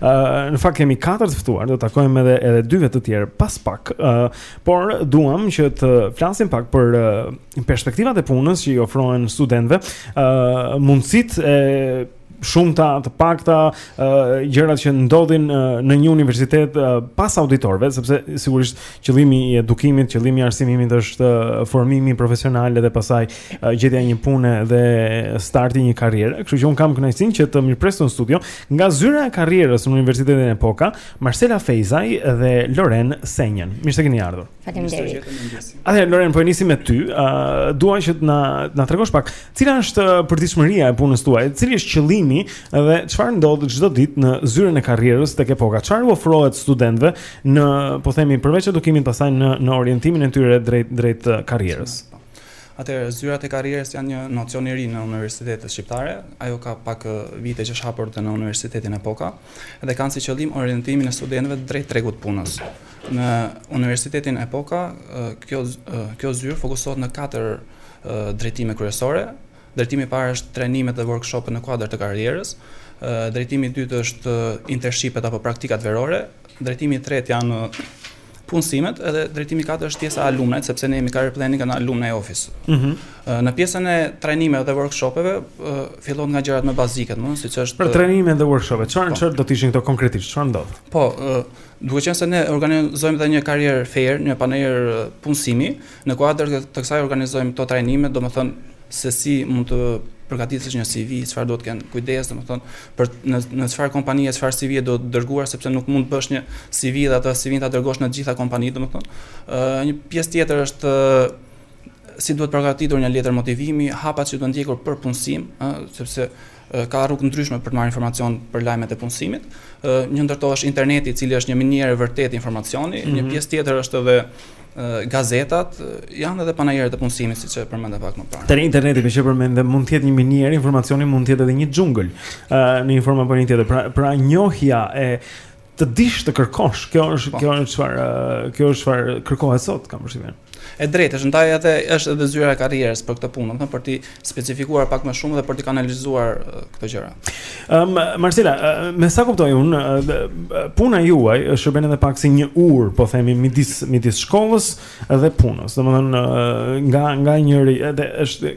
Ë në fakt kemi katër të ftuar, do të takojmë edhe edhe dy vetë të tjerë pas pak. Ë por duam që të flasim pak për uh, perspektivat e punës që i ofrohen studentëve, ë uh, mundësitë e shumta a të pakta uh, gjërat që ndodhin uh, në një universitet uh, pas auditorëve, sepse sigurisht qëllimi i edukimit, qëllimi i arsimimit është uh, formimi profesional dhe pasaj gjetja e një pune dhe starti i një karriere. Kështu që unë kam kënaqësinë që të mirëpres në studio nga zyra e karrierës në Universitetin Epoka, Marsela Fejzaj dhe Loren Senjen. Mirë se keni ardhur. Faleminderit. Atëherë Loren, po e nisim me ty. Ë uh, dua që të na të na tregosh pak cila është përditshmëria e punës tuaj, cili është qëllimi dhe çfarë ndodh çdo ditë në zyrën e karrierës tek Epoka. Çfarë u ofrohet studentëve në, po themi, përveç edukimit pasaj në në orientimin e tyre drejt drejt karrierës. Atëherë, zyrat e karrierës janë një nocion i ri në universitetet shqiptare. Ajo ka pak vite që është hapur dhe në Universitetin Epoka dhe kanë si qëllim orientimin e studentëve drejt tregut të punës. Në Universitetin Epoka, kjo kjo zyrë fokusohet në katër drejtime kryesore. Drejtimi i parë është trajnimet dhe workshopet në kuadër të karrierës. Drejtimi i dytë është internshipet apo praktikat verore. Drejtimi i tretë janë punësimet edhe drejtimi i katërt është pjesa e alumnajt sepse ne jemi career planning and alumni office. Ëh. Mm -hmm. Në pjesën e trajnimeve dhe workshopeve fillon nga gjërat më bazike, domethënë siç është Për trajnime dhe workshope, çfarë po. çfarë do të ishin këto konkretisht? Çfarë ndodh? Po, duke qenë se ne organizojmë edhe një career fair, një panair punësimi, në kuadër të kësaj organizojmë këto trajnime, domethënë se si mund të përgatitësh një CV, çfarë duhet të kenë kujdes, domethënë për në në çfarë kompanie, çfarë CV-je duhet dërguar sepse nuk mund të bësh një CV dhe atë CV-n ta dërgosh në të gjitha kompanitë, domethënë. Ë një pjesë tjetër është si duhet përgatitur një letër motivimi, hapat që duhet ndjekur për punësim, ë sepse ka rrugë të ndryshme për të marrë informacion për lajmet e punësimit. Ë një ndër to është interneti, i cili është një minierë e vërtetë informacioni, mm -hmm. një mhm. pjesë tjetër është edhe gazetat janë edhe panairet e punësimit siç e përmenda pak më parë. Interneti më shpërmend dhe mund të jetë një minier informacioni mund të jetë edhe një xhungël uh, në informa për një tjetër. Pra pra njohja e të dish të kërkosh. Kjo është pa. Po. kjo është çfarë uh, kjo është çfarë kërkohet sot kam përshtypjen. E drejtë është ndaj edhe është edhe zyra e karrierës për këtë punë, domethënë për të specifikuar pak më shumë dhe për të kanalizuar këto gjëra. Ëm um, Marcela, me sa kuptoj unë, puna juaj është shërben edhe pak si një urë, po themi midis midis shkollës dhe punës. Domethënë nga nga njëri edhe është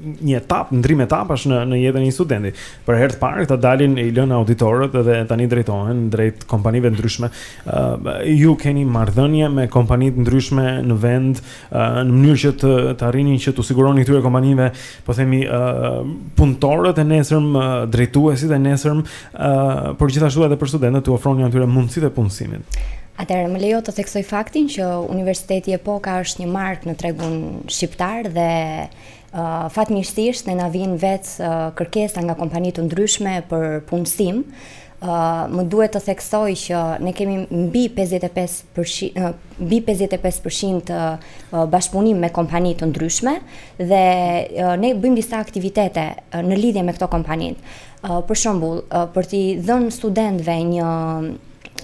një etapë, ndërrim etapash në në jetën e një studenti. Për herë të parë këta dalin i lënë auditorët dhe tani drejtohen drejt kompanive të ndryshme. Ëm uh, ju keni marrëdhënie me kompani të ndryshme në vend, në mënyrë që të të arrinin që t'u siguronin këtyre kompanive, po themi uh, punëtorët e nesërm, uh, drejtuesit e nesërm, uh, por gjithashtu edhe për studentët t'u ofronin atyre mundësitë e punësimit. Atëherë më lejo të theksoj faktin që Universiteti Epoka është një markë në tregun shqiptar dhe Fatmirësisht ne na vijnë vetë kërkesa nga kompani të ndryshme për punësim. Më duhet të theksoj që ne kemi mbi 55 përqind mbi 55 përqind bashkëpunim me kompani të ndryshme dhe ne bëjmë disa aktivitete në lidhje me këto kompanitë. Për shembull, për t'i dhënë studentëve një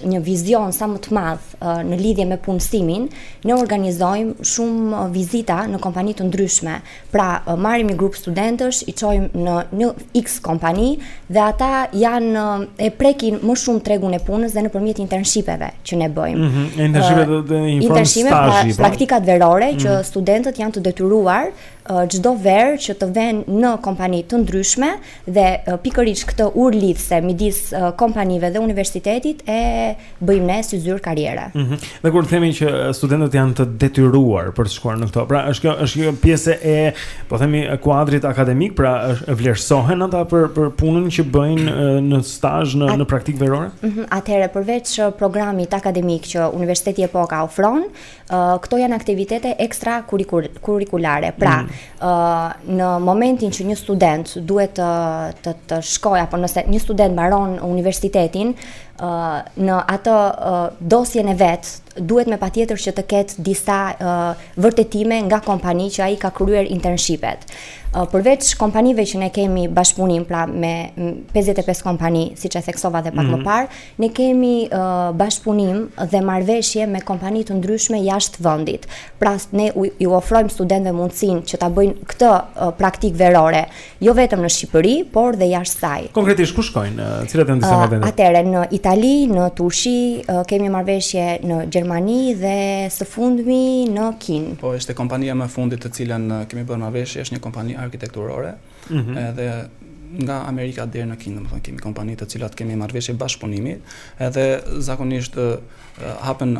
një vizion sa më të madh në lidhje me punësimin, ne organizojmë shumë vizita në kompani të ndryshme. Pra, marrim një grup studentësh, i çojmë në një X kompani dhe ata janë e prekin më shumë tregun e punës dhe nëpërmjet internshipeve që ne bëjmë. Mm -hmm. Internshipet do të thonë internshipet pra, pra, pra, praktikat verore mm -hmm. që mhm. studentët janë të detyruar çdo verë që të venë në kompani të ndryshme Dhe pikërisht këtë urë lidhëse midis kompanive dhe universitetit e bëjmë ne si zyrë karriere. Mm -hmm. Dhe kur themi që studentët janë të detyruar për të shkuar në këto, pra është kjo është kjo pjesë e, po themi, kuadrit akademik, pra është vlerësohen ata për për punën që bëjnë në stazh në në praktikë verore? Mm -hmm. Atëherë përveç programit akademik që Universiteti Epoka ofron, këto janë aktivitete ekstrakurrikulare. Pra, mm. në momentin që një student duhet të të, të shkojë apo nëse një student mbaron universitetin, në atë dosjen e vet duhet medoemos patjetër që të ketë disa vërtetime nga kompani që ai ka kryer internshipet. Përveç kompanive që ne kemi bashkëpunim pra me 55 kompani, siç e theksova dhe pak mm. më parë, Ne kemi bashkëpunim dhe marrëveshje me kompani të ndryshme jashtë vendit. Pra ne u ofrojmë studentëve mundësinë që ta bëjnë këtë praktikë verore, jo vetëm në Shqipëri, por dhe jashtë saj. Konkretisht ku shkojnë? Cilat janë disa nga vendet? Atëherë në Itali, në Turqi, kemi marrëveshje në Gjermani dhe së fundmi në Kinë. Po, është kompania më e fundit të cilën kemi bërë marrëveshje, është një kompani arkitekturore. mm -hmm. edhe nga Amerika deri në Kinë, domethënë kemi kompani të cilat kemi marrëveshje bashkëpunimi, edhe zakonisht hapen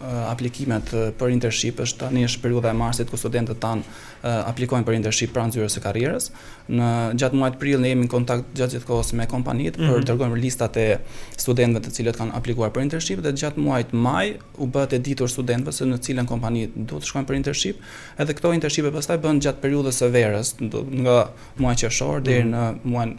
aplikimet për internship, është tani është periudha e marsit ku studentët tanë aplikojnë për internship pranë zyrës së karrierës. Në gjatë muajit prill ne jemi në kontakt gjatë gjithë kohës me kompanitë mm -hmm. për mhm. të dërgojmë listat e studentëve të cilët kanë aplikuar për internship dhe gjatë muajit maj u bëhet e ditur studentëve se në cilën kompani duhet të shkojnë për internship, edhe këto internshipe pastaj bëhen gjatë periudhës së verës, nga muaji qershor deri mhm. në muajin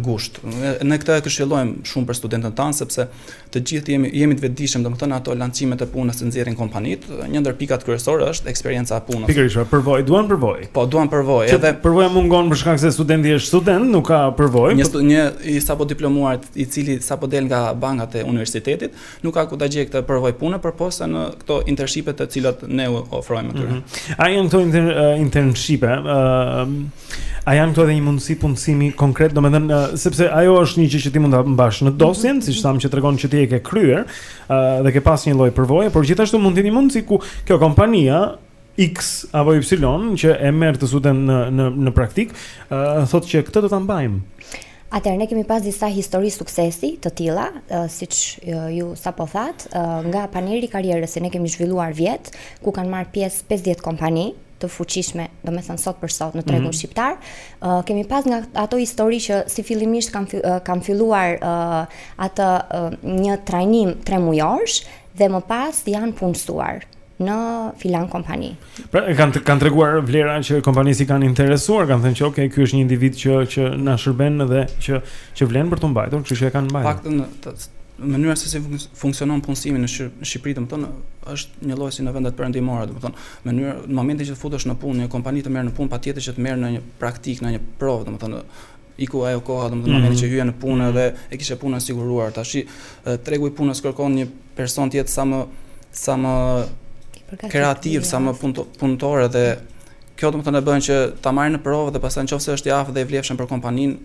gusht. Ne këtë e këshillojmë shumë për studentët tanë, sepse të gjithë jemi, jemi të vetëdijshëm, domethënë ato lancimet e punës që nxjerrin kompanitë, një ndër pikat kryesore është eksperienca e punës. Pikërisht, pra, përvojë, duan përvojë. Po, duan përvojë. Që edhe përvoja mungon për shkak se studenti është student, nuk ka përvojë. Një, po... një i sapodiplomuar, i cili sapo del nga bankat e universitetit, Nuk ka ku ta gjejë këtë përvojë pune përposa në këto internshipe të cilat ne u ofrojmë atyre. Mm -hmm. A janë këto inter, uh, internshipe? Uh, a janë këto edhe një mundësi punësimi konkret? Domethënë uh, sepse ajo është një gjë që ti mund ta mbash në dosjen, mm -hmm. siç thamë, që tregon që ti e ke kryer uh, dhe ke pas një lloj përvoje, por gjithashtu mund të jetë një mundësi ku kjo kompania X apo Y që e merr studentin në në në praktikë, uh, thotë që këtë do ta mbajmë. Atëherë ne kemi pas disa histori suksesi të tilla, uh, siç uh, ju sapo thatë, uh, nga panairi i karrierës që ne kemi zhvilluar vjet, ku kanë marrë pjesë 50 kompani të fuqishme, domethënë sot për sot në tregun mm -hmm. shqiptar, uh, kemi pas nga ato histori që si fillimisht kanë, uh, kanë filluar uh, atë uh, një trajnim tremujor, dhe më pas janë punësuar në filan kompani. Pra kanë kanë treguar vlera që kompanisë i kanë interesuar, kanë thënë që ok, ky është një individ që që na shërben dhe që që vlen për t'u mbajtur, kështu që e kanë mbajtur. Në fakt mënyra se si funksionon punësimi në Shqipëri, domethënë është njëlloj si në vendet perëndimore, domethënë mënyra në momentin që ti futesh në punë, një kompani të merr në punë patjetër që të merr në një praktikë, në një provë, domethënë Iku ajo koha, domethënë mm -hmm. momentin që hyje në punë dhe e kishe punën të siguruar. Tash tregu i punës kërkon një person të jetë sa më sa më kreativ, sa më punëtor edhe kjo do të thonë bën që ta marrin në provë dhe pastaj nëse është i aftë dhe i vlefshëm për kompaninë,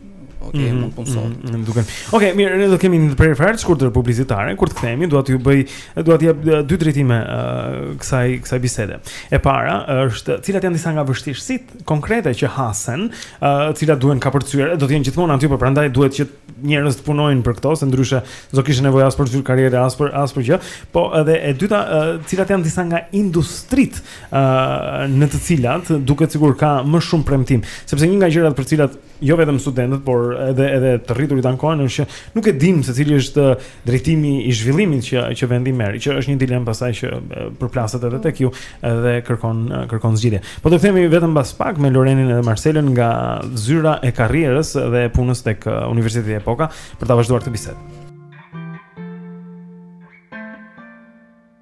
ok, mm -hmm. mund ta punësojë. Mm -hmm. Duken. Ok, mirë, ne do kemi një ndërprerje fare të shkurtër publicitare, kur të kthehemi, dua t'ju bëj, dua t'i jap dy drejtime uh, kësaj kësaj bisede. E para është, cilat janë disa nga vështirësitë konkrete që hasen, të uh, cilat duhen kapërcyer, do të jenë gjithmonë aty, por prandaj duhet që njerëzit të punojnë për këto, se ndryshe s'do kishte nevojë as për zyrë karriere, as për as për gjë. Po edhe e dyta, uh, cilat janë disa nga industritë uh, në të cilat duket sikur ka më shumë premtim, sepse një nga gjërat për të cilat jo vetëm studentët, por edhe edhe të rriturit ankohen është që nuk e dimë se cili është drejtimi i zhvillimit që që vendi merr, që është një dilemë pastaj që përplaset edhe tek ju dhe kërkon kërkon zgjidhje. Po do kthehemi vetëm pas pak me Lorenin dhe Marcelën nga zyra e karrierës dhe e punës tek Universiteti Epoka për ta vazhduar këtë bisedë.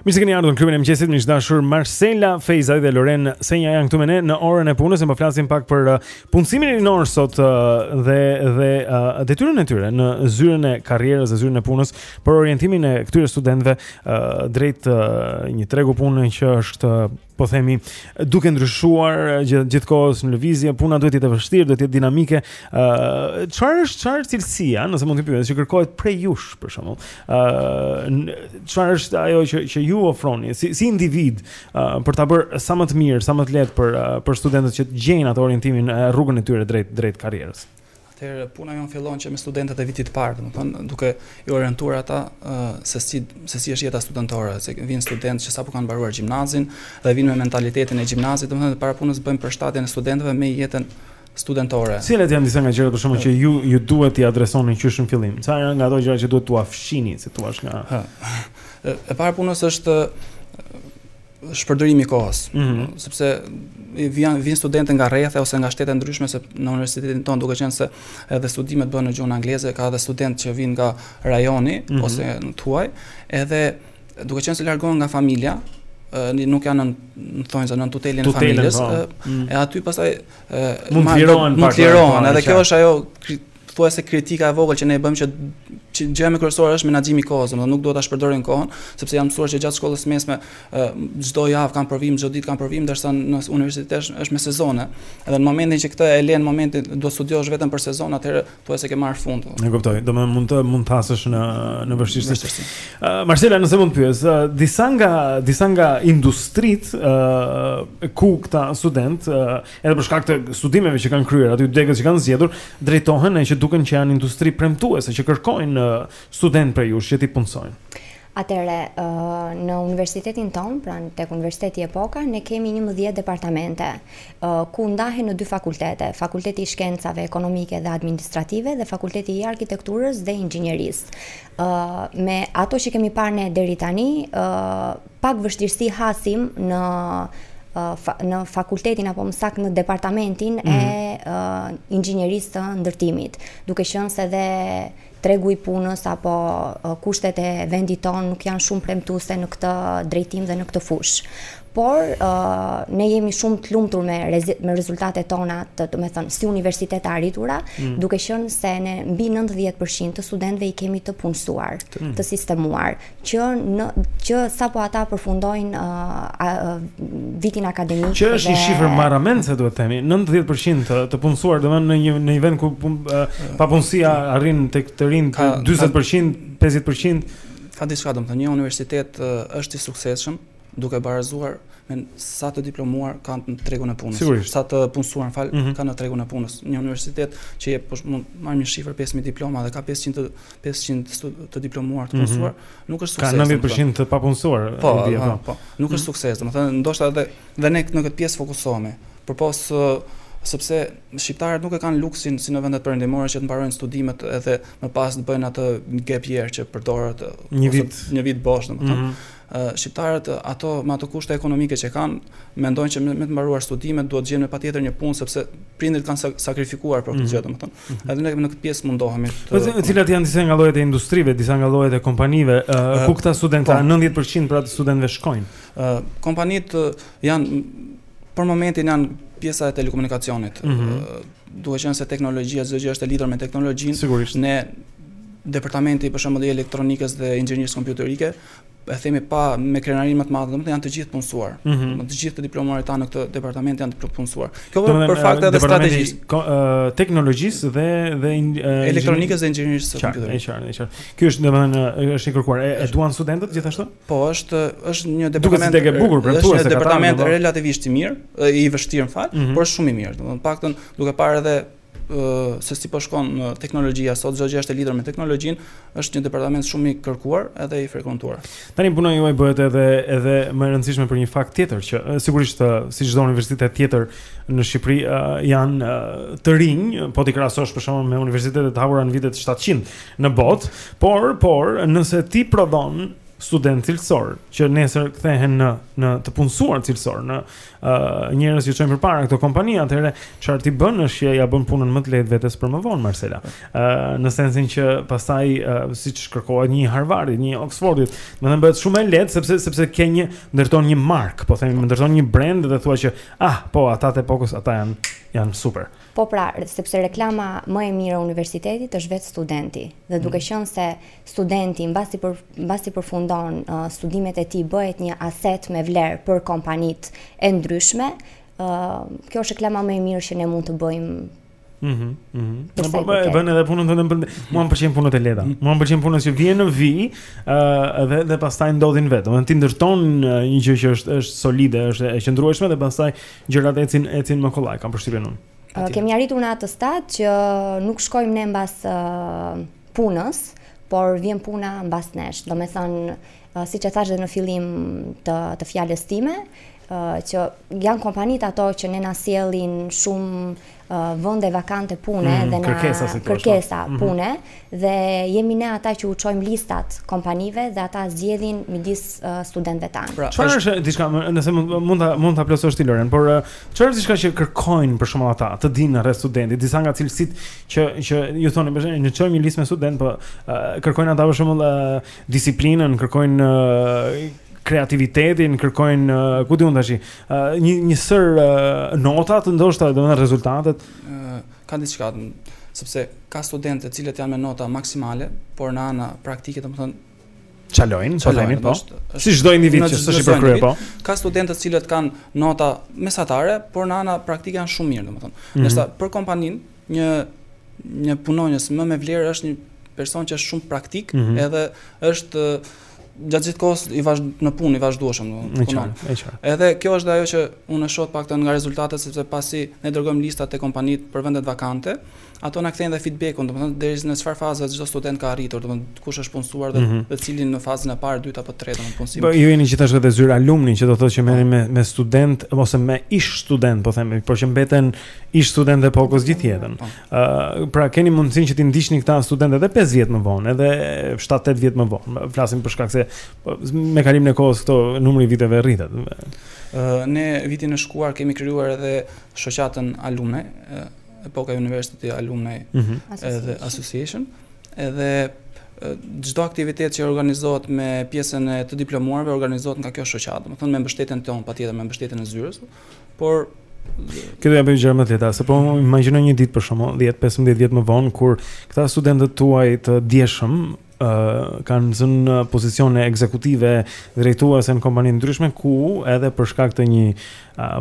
Mirë se keni ardhur në klubin e mëngjesit, miq të dashur Marcela Fejzaj dhe Loren Senja janë këtu me ne në orën e punës e po flasim pak për uh, punësimin rinor sot uh, dhe, dhe uh, detyrën e tyre në zyrën e karrierës dhe zyrën e punës për orientimin e këtyre studentëve uh, drejt uh, një tregu pune që është uh, po themi, duke ndryshuar gjithë kohës në lëvizje, puna duhet të jetë e vështirë, duhet të jetë dinamike. ë uh, Çfarë është çfarë është cilësia, nëse mund t'ju pyes, që kërkohet prej jush për shembull. ë uh, Çfarë është ajo që që ju ofroni si si individ uh, për ta bërë sa më të mirë, sa më të lehtë për uh, për studentët që të gjejnë atë orientimin, rrugën e tyre drejt drejt karrierës. Atëherë puna jonë fillon që me studentët e vitit të parë, domethënë duke i orientuar ata se si se si është jeta studentore, se vijnë studentë që sapo kanë mbaruar gjimnazin dhe vijnë me mentalitetin e gjimnazit, domethënë pikësëpari bëjmë përshtatjen e studentëve me jetën studentore. Cilat janë disa nga gjërat për shembull që ju ju duhet t'i adresoni qysh në fillim? Ça janë nga ato gjëra që duhet t'ua fshini, si thua nga? E para e punës është shpërdorimi i kohës, mm -hmm. sepse vijnë vijnë studentë nga rrethe ose nga shtete të ndryshme se në universitetin tonë duke qenë se edhe studimet bëhen në gjuhën angleze, ka edhe studentë që vijnë nga rajoni mm -hmm. ose të huaj, edhe duke qenë se largohen nga familja, nuk janë në thonjëza nën tutelën e familjes, po. mm. e aty pastaj mund të lirohen, mund të lirohen, edhe kjo është ajo thuajse kritika e vogël që ne e bëjmë që që gjëja më kryesore është menaxhimi i kohës, domethënë nuk duhet ta shpërdorin kohën, sepse janë mësuar që gjatë shkollës së mesme çdo javë kanë provim, çdo ditë kanë provim, ndërsa në universitet është, është me sezone. Edhe në momentin që këtë e lë në momentin do studiosh vetëm për sezon, atëherë thuaj se ke marrë fund. E kuptoj. Domethënë mund të mund të hasësh në në vështirësi. Uh, Marcela, nëse mund të pyes, uh, disa nga disa nga industritë uh, ku këta studentë uh, edhe për shkak të studimeve që kanë kryer aty degët që kanë zgjedhur, drejtohen në që duken që janë industri premtuese që kërkojnë uh, studentë prej jush që t'i punësojnë. Atëre, uh, në universitetin tonë, pra në tek universiteti Epoka, ne kemi njëmbëdhjetë departamente, uh, ku ndahen në dy fakultete, fakulteti i shkencave ekonomike dhe administrative dhe fakulteti i arkitekturës dhe inxhinierisë. Uh, me ato që kemi parë ne deri tani, uh, Pak vështirësi hasim në në fakultetin apo më saktë në departamentin e mhm. inxhinierisë së ndërtimit, duke qenë se dhe tregu i punës apo kushtet e vendit tonë nuk janë shumë premtuese në këtë drejtim dhe në këtë fushë. Por ne jemi shumë të lumtur me me rezultatet tona, do, domethënë, si universitet të arritura, mm. duke qenë se ne mbi 90% të studentëve i kemi të punësuar, mm. të sistemuar. që në që sapo ata përfundojnë uh, vitin akademik. Që është dhe... një shifër marramendëse duhet të themi, 90% të, të punësuar domethënë në një në një vend ku pun, uh, papunësia arrin tek të rinjtë 40%, 50% ka diçka domethënë një universitet uh, është i suksesshëm duke barazuar me sa të diplomuar kanë në tregun e punës. Sigurisht. Sa të punësuar, më fal, mm -hmm. kanë në tregun e punës. Një universitet që jep, po mund marr një shifër 5.000 diploma dhe ka 500 të, 500 stud, të diplomuar të mhm. punësuar, mm -hmm. nuk është sukses. Ka 90% të papunësuar. Po, bje, po. po. Nuk është mhm. sukses, domethënë, ndoshta dhe, dhe ne në këtë pjesë fokusohemi. Përpos, sepse shqiptarët nuk e kanë luksin si në vendet perëndimore që të mbarojnë studimet edhe më pas të bëjnë atë gap year që përdoret një vit një vit bosh domethënë. Mm -hmm Shqiptarët ato me ato kushte ekonomike që kanë, mendojnë që me të mbaruar studimet duhet të gjejnë patjetër një punë sepse prindërit kanë sakrifikuar për këtë gjë, mhm. domethënë. Mhm. Edhe ne në këtë pjesë mundohemi të Po në cilat janë disa nga llojet e industrive, disa nga llojet e kompanive, ku këta studentë, 90% po. pra të studentëve shkojnë. Ë kompanitë janë për momentin janë pjesa e telekomunikacionit. Mm -hmm. Duke qenë se teknologjia çdo gjë është e lidhur me teknologjinë. Sigurisht. Ne departamenti për shembull i elektronikës dhe inxhinierisë kompjuterike, e themi pa me krenarinë më të madhe, domethënë janë të gjithë punësuar. Mm -hmm. Domethënë të gjithë të diplomuarit tanë në këtë departament janë të punësuar. Kjo për, për fakt edhe strategjisë, teknologjisë dhe dhe elektronikës dhe inxhinierisë së kompjuterit. Është qartë, është qartë. Ky është domethënë është i kërkuar. E, e duan studentët gjithashtu? Po, është është një departament. Duket si e bukur, pra thua se departament relativisht i mirë, i vështirë, fal, mm -hmm. por shumë i mirë. Domethënë paktën duke parë edhe se si po shkon teknologjia sot, çdo gjë është e lidhur me teknologjinë, është një departament shumë i kërkuar edhe i frekuentuar. Tani puna juaj bëhet edhe edhe më e rëndësishme për një fakt tjetër që sigurisht si çdo universitet tjetër në Shqipëri janë të rinj, po t'i krahasosh për shembull me universitetet e hapura në vitet 700 në botë, por por nëse ti prodhon studentë cilësorë që nesër kthehen në në të punësuar cilësorë në uh, njerëz që çojnë përpara këto kompani, atëherë çfarë ti bën është që ia bën punën më të lehtë vetes për më vonë Marcela. Ë uh, në sensin që pastaj uh, siç kërkohet një Harvardi, një Oxfordi, domethënë bëhet shumë e lehtë sepse sepse ke një ndërton një markë, po themi, ndërton një brand dhe thua që ah, po ata të Epokës ata janë janë super. Po pra, sepse reklama më e mirë e universitetit është vetë studenti. Dhe duke mm. qenë se Studenti, mbasi për, mbasi përfundon uh, studimet e tij, bëhet një aset me vlerë për kompanitë e ndryshme. Uh, kjo është reklama më e mirë që ne mund të bëjmë Mhm. Mm po po e bën edhe punën tënde për mua më pëlqejnë punët e lehta. Mhm. Mua më pëlqejnë punët që vihen në vijë, ë uh, dhe dhe pastaj ndodhin vetë. Domethënë ti ndërton një gjë që është është solide, është e qëndrueshme dhe pastaj gjërat ecin ecin më kollaj, kam përshtypjen unë. Uh, kemi arritur në atë stad që nuk shkojmë ne mbas uh, punës, por vjen puna mbas nesh. Domethënë, siç e thashë edhe në fillim të të fjalës time, që janë kompanitë ato që ne na sjellin shumë vende vakante pune mm, dhe na kërkesa, si kërkesa mhm. pune mm -hmm. dhe jemi ne ata që u çojmë listat kompanive dhe ata zgjedhin midis uh, studentëve tanë. Pra, çfarë pra, është diçka, nëse mund ta mund ta plotësosh ti Loren, por çfarë është diçka që kërkojnë për shembull ata, të dinë rreth studentit, disa nga cilësitë që që ju thoni për shembull, ne çojmë një listë me studentë, po uh, kërkojnë ata për shembull uh, disiplinën, kërkojnë uh, kreativitetin, kërkojnë uh, ku di unë tash, uh, një një sërë uh, notat ndoshta, domethënë rezultatet. Uh, ka diçka sepse ka studentë të cilët janë me nota maksimale, por nga ana praktike domethënë Çalojnë, çalojnë po. Si çdo individ që s'është i përkryer po. Ka studentë të cilët kanë nota mesatare, por nga ana praktike janë shumë mirë, domethënë. Mm -hmm. Nëse për kompaninë, një një punonjës më me vlerë është një person që është shumë praktik, mm -hmm. edhe është gjatë gjithë kohës i vazh në punë i vazhdueshëm në punë. Edhe kjo është ajo që unë e shoh paktën nga rezultatet sepse pasi ne dërgojmë listat te kompanitë për vendet vakante, ato na kthejnë dhe feedbackun, domethënë deri në çfarë faze çdo student ka arritur, domethënë kush është punësuar dhe mm -hmm. dhe cilin në fazën e parë, dytë apo tretë në punësim. Po ju jeni gjithashtu edhe zyra alumni, që do thotë që merreni me me studentë ose me ish studentë, po themi, por që mbeten ish studentë të Epokës gjithë jetën. Po. Ë, uh, pra keni mundësinë që t'i ndiqni këta studentë edhe 5 vjet më vonë, edhe 7-8 vjet më vonë. Flasim për shembull se po, me kalimin e kohës këto numri i viteve rritet. Ë, uh, ne vitin e shkuar kemi krijuar edhe shoqatën alumni, uh, Epoka University Alumni mm -hmm. edhe Association. Edhe çdo aktivitet që organizohet me pjesën e të diplomuarve organizohet nga kjo shoqatë, domethënë me mbështetjen tonë patjetër me mbështetjen e zyrës, por Këtë jam bëjë më teta, se po më imagjino një ditë për shembull, 10-15 vjet më vonë, kur këta studentët tuaj të djeshëm, kanë zënë pozicione ekzekutive drejtuese në kompani të ndryshme ku edhe për shkak të një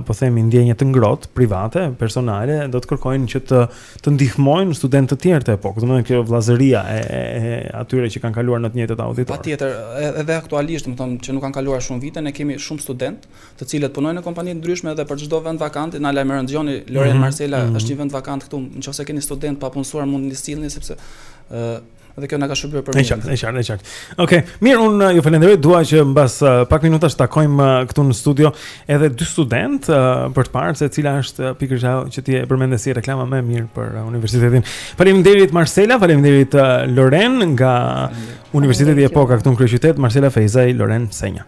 po themi ndjenje të ngrohtë private, personale, do të kërkojnë që të të ndihmojnë studentë të tjerë të Epokës. Domethënë kjo vllazëria e, e, e atyre që kanë kaluar në të njëjtat auditorë. Patjetër, edhe aktualisht, domethënë që nuk kanë kaluar shumë vite, ne kemi shumë studentë, të cilët punojnë në kompani të ndryshme dhe për çdo vend vakant, na lajmërojnë, Loren mm -hmm. Marcela, mm -hmm. është një vend vakant këtu, nëse keni student pa punësuar mund të nisni sepse ë uh, Dhe kjo na ka shërbyer për mirë. Në qartë, në qartë, në qartë. Okej, okay. mirë, unë uh, ju falenderoj. Dua që mbas uh, pak minutash takojmë uh, këtu në studio edhe dy studentë uh, për të parë se cila është uh, pikërisht ajo që ti e përmende si reklama më e mirë për uh, universitetin. Faleminderit Marcela, faleminderit uh, Loren nga Universiteti Epoka këtu në kryeqytet, Marcela Fejzaj, Loren Senja.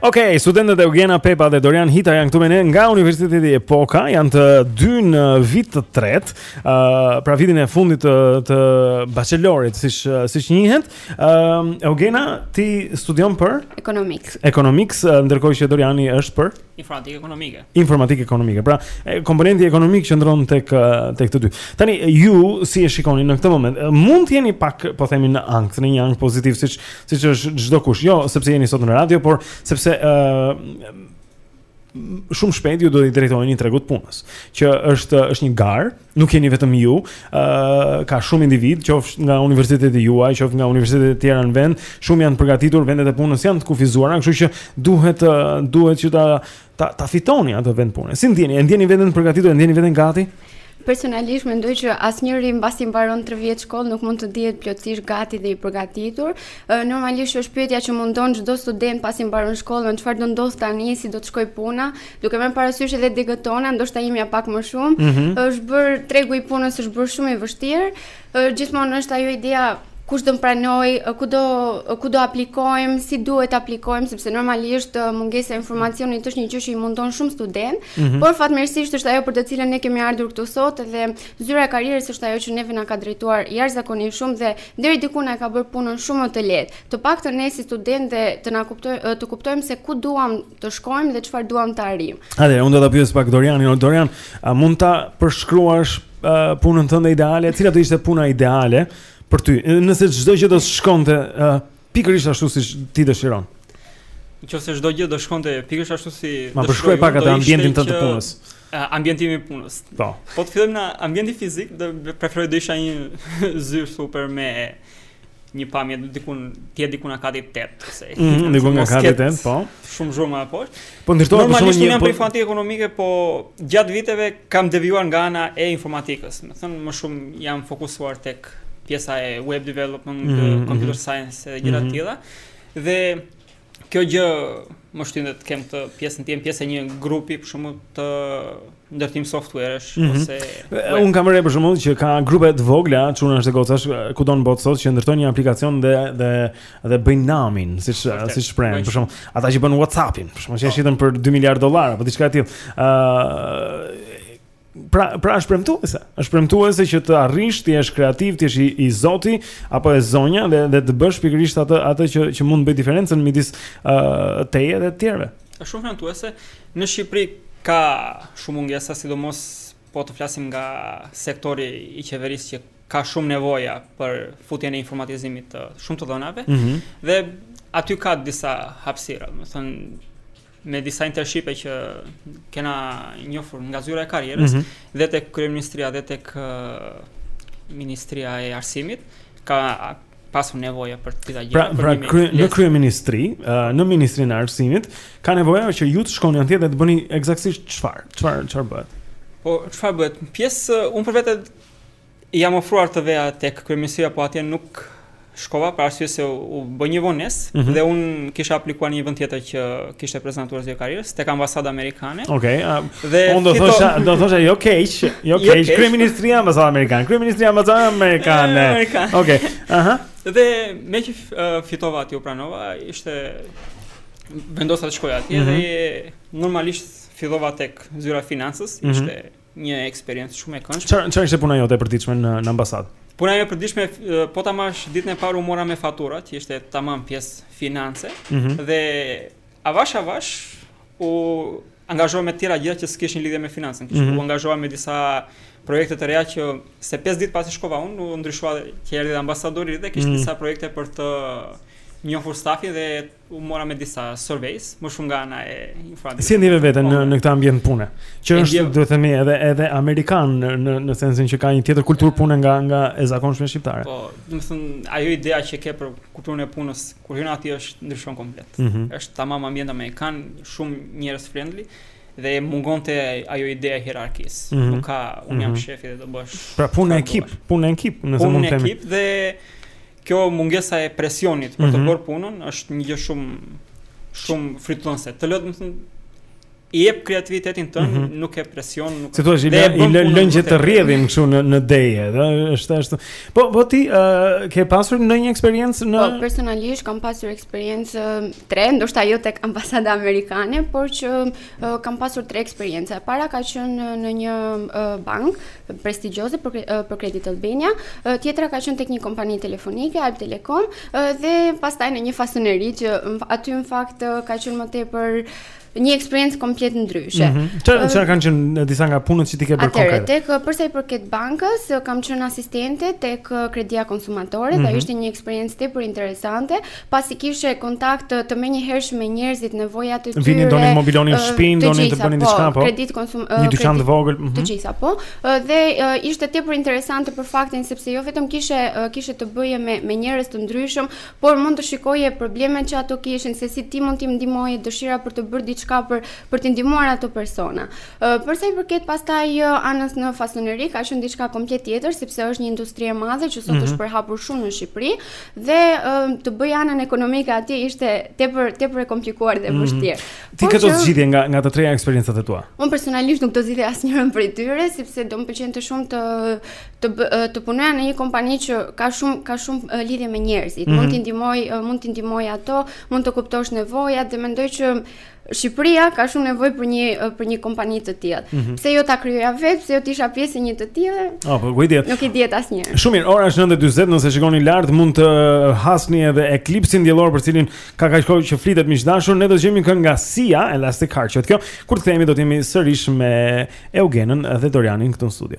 Ok, studentët Eugena Pepa dhe Dorian Hita janë këtu me mua nga Universiteti Epoka, janë të dy në vit të tretë, uh, pra vitin e fundit të, të bachelorit, siç, siç njihet. Uh, Eugena, ti studion për? Economics. Economics, ndërkohë që Doriani është për? Informatikë ekonomike. Informatikë ekonomike. Pra, komponenti ekonomik qëndron tek tek të dy. Tani ju si e shikoni në këtë moment? Mund të jeni pak, po themi në ankth, në një ankth pozitiv siç siç është çdo kush. Jo, sepse jeni sot në radio, por sepse ë uh, shumë shpejt ju do i drejtoheni tregut të punës, që është është një garë nuk jeni vetëm ju, ë uh, ka shumë individë, qoftë nga universiteti juaj, qoftë nga universitetet e tjera në vend, shumë janë përgatitur, vendet e punës janë të kufizuara, kështu që duhet uh, duhet që ta ta, ta fitoni atë vend pune. Si ndiheni? E ndjeni veten përgatitur, e ndjeni veten gati? Personalisht mendoj që asnjëri mbasi mbaron 3 vjet shkollë nuk mund të ndihet plotësisht gati dhe i përgatitur. Normalisht është pyetja që mundon çdo student pasi mbaron shkollën, çfarë do ndodh tani, si do të shkojë puna, duke marrë parasysh edhe degët tona, ndoshta imja pak më shumë, mm -hmm. është bërë tregu i punës është bërë shumë i vështirë, gjithmonë është ajo ideja kush do të pranojë, ku do ku do aplikojmë, si duhet aplikojmë, sepse normalisht mungesa e informacionit është një gjë që i mundon shumë studentë, mm -hmm. por fatmirësisht është ajo për të cilën ne kemi ardhur këtu sot dhe zyra e karrierës është ajo që neve na ka drejtuar jashtëzakonisht shumë dhe deri diku na ka bërë punën shumë më të lehtë. Të paktën ne si studentë të na kuptojmë të kuptojmë se ku duam të shkojmë dhe çfarë duam të arrijmë. Atëherë unë do ta pyes pak Dorianin, o Dorian, a mund ta përshkruash uh, punën tënde ideale? Cila do ishte puna ideale për ty? Nëse çdo gjë do të shkonte uh, pikërisht ashtu siç ti dëshiron. Nëse çdo gjë do shkonte pikërisht ashtu si Ma përshkruaj pak atë ambientin tënd të punës. Uh, ambienti i punës. Po. Po të fillojmë nga ambienti fizik, do preferoja të ishte një zyrë super me një pamje diku te diku nga kati 8 sepse mm, diku nga kati 8 po shumë zhurmë më poshtë po ndërtohet më shumë një po- informatikë ekonomike po gjatë viteve kam devijuar nga ana e informatikës domethënë më shumë jam fokusuar tek pjesa e web development mm -hmm. computer mhm. science dhe gjëra të mm -hmm. tilla dhe kjo gjë më shtyn të kem të pjesën time, pjesë e një grupi për shembull të ndërtim softuerësh mm -hmm. ose unë kam vënë re për shembull që ka grupe të vogla, çunash e gocash kudo në botë sot që ndërtojnë një aplikacion dhe dhe dhe bëjnë namin, siç siç shprehemi, për shembull ata që bënë WhatsAppin, për shembull që e po. shitën për 2 miliard dollarë apo diçka e tillë. ë uh, Pra, pra është premtuese. Është premtuese që të arrish të jesh kreativ, të jesh i, i zoti apo e zonja dhe dhe të bësh pikërisht atë atë që që mund të bëjë diferencën midis ë uh, teje dhe të tjerëve. Është shumë premtuese. Në Shqipëri ka shumë mungesa, sidomos po të flasim nga sektori i qeverisë që ka shumë nevoja për futjen e informatizimit të shumë të dhënave mm -hmm. dhe aty ka disa hapësira, domethënë me disa internshipe që kena njoftur nga zyra e karrierës mm -hmm. dhe tek kryeministria dhe tek ministria e arsimit ka pasur nevoja për të tilla gjëra. Pra, pra kry, në kryeministri, në ministrinë e arsimit ka nevoja që ju të shkoni atje dhe të bëni ekzaktësisht çfarë? Çfarë çfarë bëhet? Po çfarë bëhet? Pjesë unë për vete I jam ofruar të vija tek kryeministria, po atje nuk shkova për arsye se u bë një vonesë mm -hmm. dhe unë kisha aplikuar në një vend tjetër që kishte prezantuar zyra e karrierës tek ambasada amerikane. Okej. Okay, dhe unë do thosha, fito... do thosha jo keq, jo, jo keq. Kryeministria ambasada amerikane, kryeministria ambasada amerikane. Okej. Okay. Aha. Dhe meqë uh, fitova aty u pranova, ishte vendosa të shkoja atje mm -hmm. dhe normalisht fillova tek zyra e financës, mhm. ishte mm -hmm Një eksperiencë shumë e këndshme. Çfarë çfarë ishte puna jote e përditshme në në ambasadë? Puna e përditshme po ta marrësh ditën e parë u mora me fatura, që ishte tamam pjesë finance mm -hmm. dhe avash avash u angazhova me të tjera gjëra që s'kishin lidhje me financën. Kështu mm -hmm. u angazhova me disa projekte të reja sepse 5 ditë pasi shkova unë, u ndryshua që erdhi ambasadori dhe kishte mm -hmm. disa projekte për të njohur stafin dhe u mora me disa surveys, më shumë nga ana e informatikës. Si e ndjeve veten në në këtë ambient pune? Që është, ndjev... duhet të themi, edhe edhe amerikan në në në sensin që ka një tjetër kulturë pune nga nga e zakonshme shqiptare. Po, domethënë, ajo ideja që ke për kulturën e punës kur hyn aty është ndryshon komplet. Mm -hmm. Është tamam ambient amerikan, shumë njerëz friendly dhe mungonte ajo ideja e hierarkisë. Mm -hmm. Nuk ka, unë jam mm -hmm. shefi dhe do bësh. Pra punë ekip, punë ekip, nëse mund të themi. Punë ekip dhe Kjo mungesa e presionit për të mhm. bërë punën është një gjë shumë shumë frytëdhënëse. Të lë, domethënë, i jep kreativitetin tënd, mm -hmm. nuk ke presion, nuk. Si thua, i lë lëngjet të rrjedhin kështu në në deje, ëh, është ashtu. Po, po ti uh, ke pasur ndonjë eksperiencë në Po, personalisht kam pasur eksperiencë tre, ndoshta jo tek ambasada amerikane, por që Kam pasur tre eksperienca. E para ka qenë në një bankë prestigjioze ProCredit Albania, tjetra ka qenë tek një kompani telefonike, Albtelecom, dhe pastaj në një fasoneri që aty në fakt ka qenë më tepër një eksperiencë komplet ndryshe. Mm -hmm. Çfarë uh, kanë qenë disa nga punët që ti ke bërë konkret? Atëherë, tek përsa i përket bankës, kam qenë asistente tek Kredia Konsumatore, mm -hmm. dhe ishte një eksperiencë tepër interesante, pasi kishe kontakt të menjëhershëm me njerëzit, nevojat e tyre. Vinin donin të mobilonin shtëpinë, donin të bënin po, diçka po. Kredi konsumi, një dyqan të vogël, të mhm. gjitha po. Dhe ishte tepër interesante për faktin sepse jo vetëm kishe kishe të bëje me me njerëz të ndryshëm, por mund të shikoje problemet që ato kishin, se si ti mund t'i ndihmoje dëshira për të bërë diçka për për t'i ndihmuar ato persona. Për sa i përket pastaj anës në fasoneri ka qenë diçka komplet tjetër sepse është një industri e madhe që sot mhm. është përhapur shumë në Shqipëri. dhe um, të bëje anën ekonomike atje ishte tepër tepër e komplikuar dhe mhm. vështirë. Mm -hmm. Ti po kë do zgjidhje nga nga të treja eksperiencat e tua? Unë personalisht nuk do zgjidhja asnjërën prej tyre sepse do më pëlqente shumë të të të punoja në një kompani që ka shumë ka shumë uh, lidhje me njerëzit. Mm -hmm. Mund mhm. t'i ndihmosh uh, mund t'i ndihmosh ato, mund të kuptosh nevojat dhe mendoj që Shqipëria ka shumë nevojë për një për një kompani të tillë. Mm -hmm. Pse jo ta krijoja vetë, pse jo të isha pjesë e një të tillë? Oh, po ku i dihet? Nuk i dihet asnjëherë. Shumë mirë, ora është 9:40, nëse shikoni lart mund të hasni edhe eklipsin diellor për të cilin ka kaq kohë që flitet miq të dashur. Ne do të dëgjojmë këngë nga Sia, Elastic Heart. Kjo, kur të kthehemi do të jemi sërish me Eugenën dhe Dorianin këtu në studio.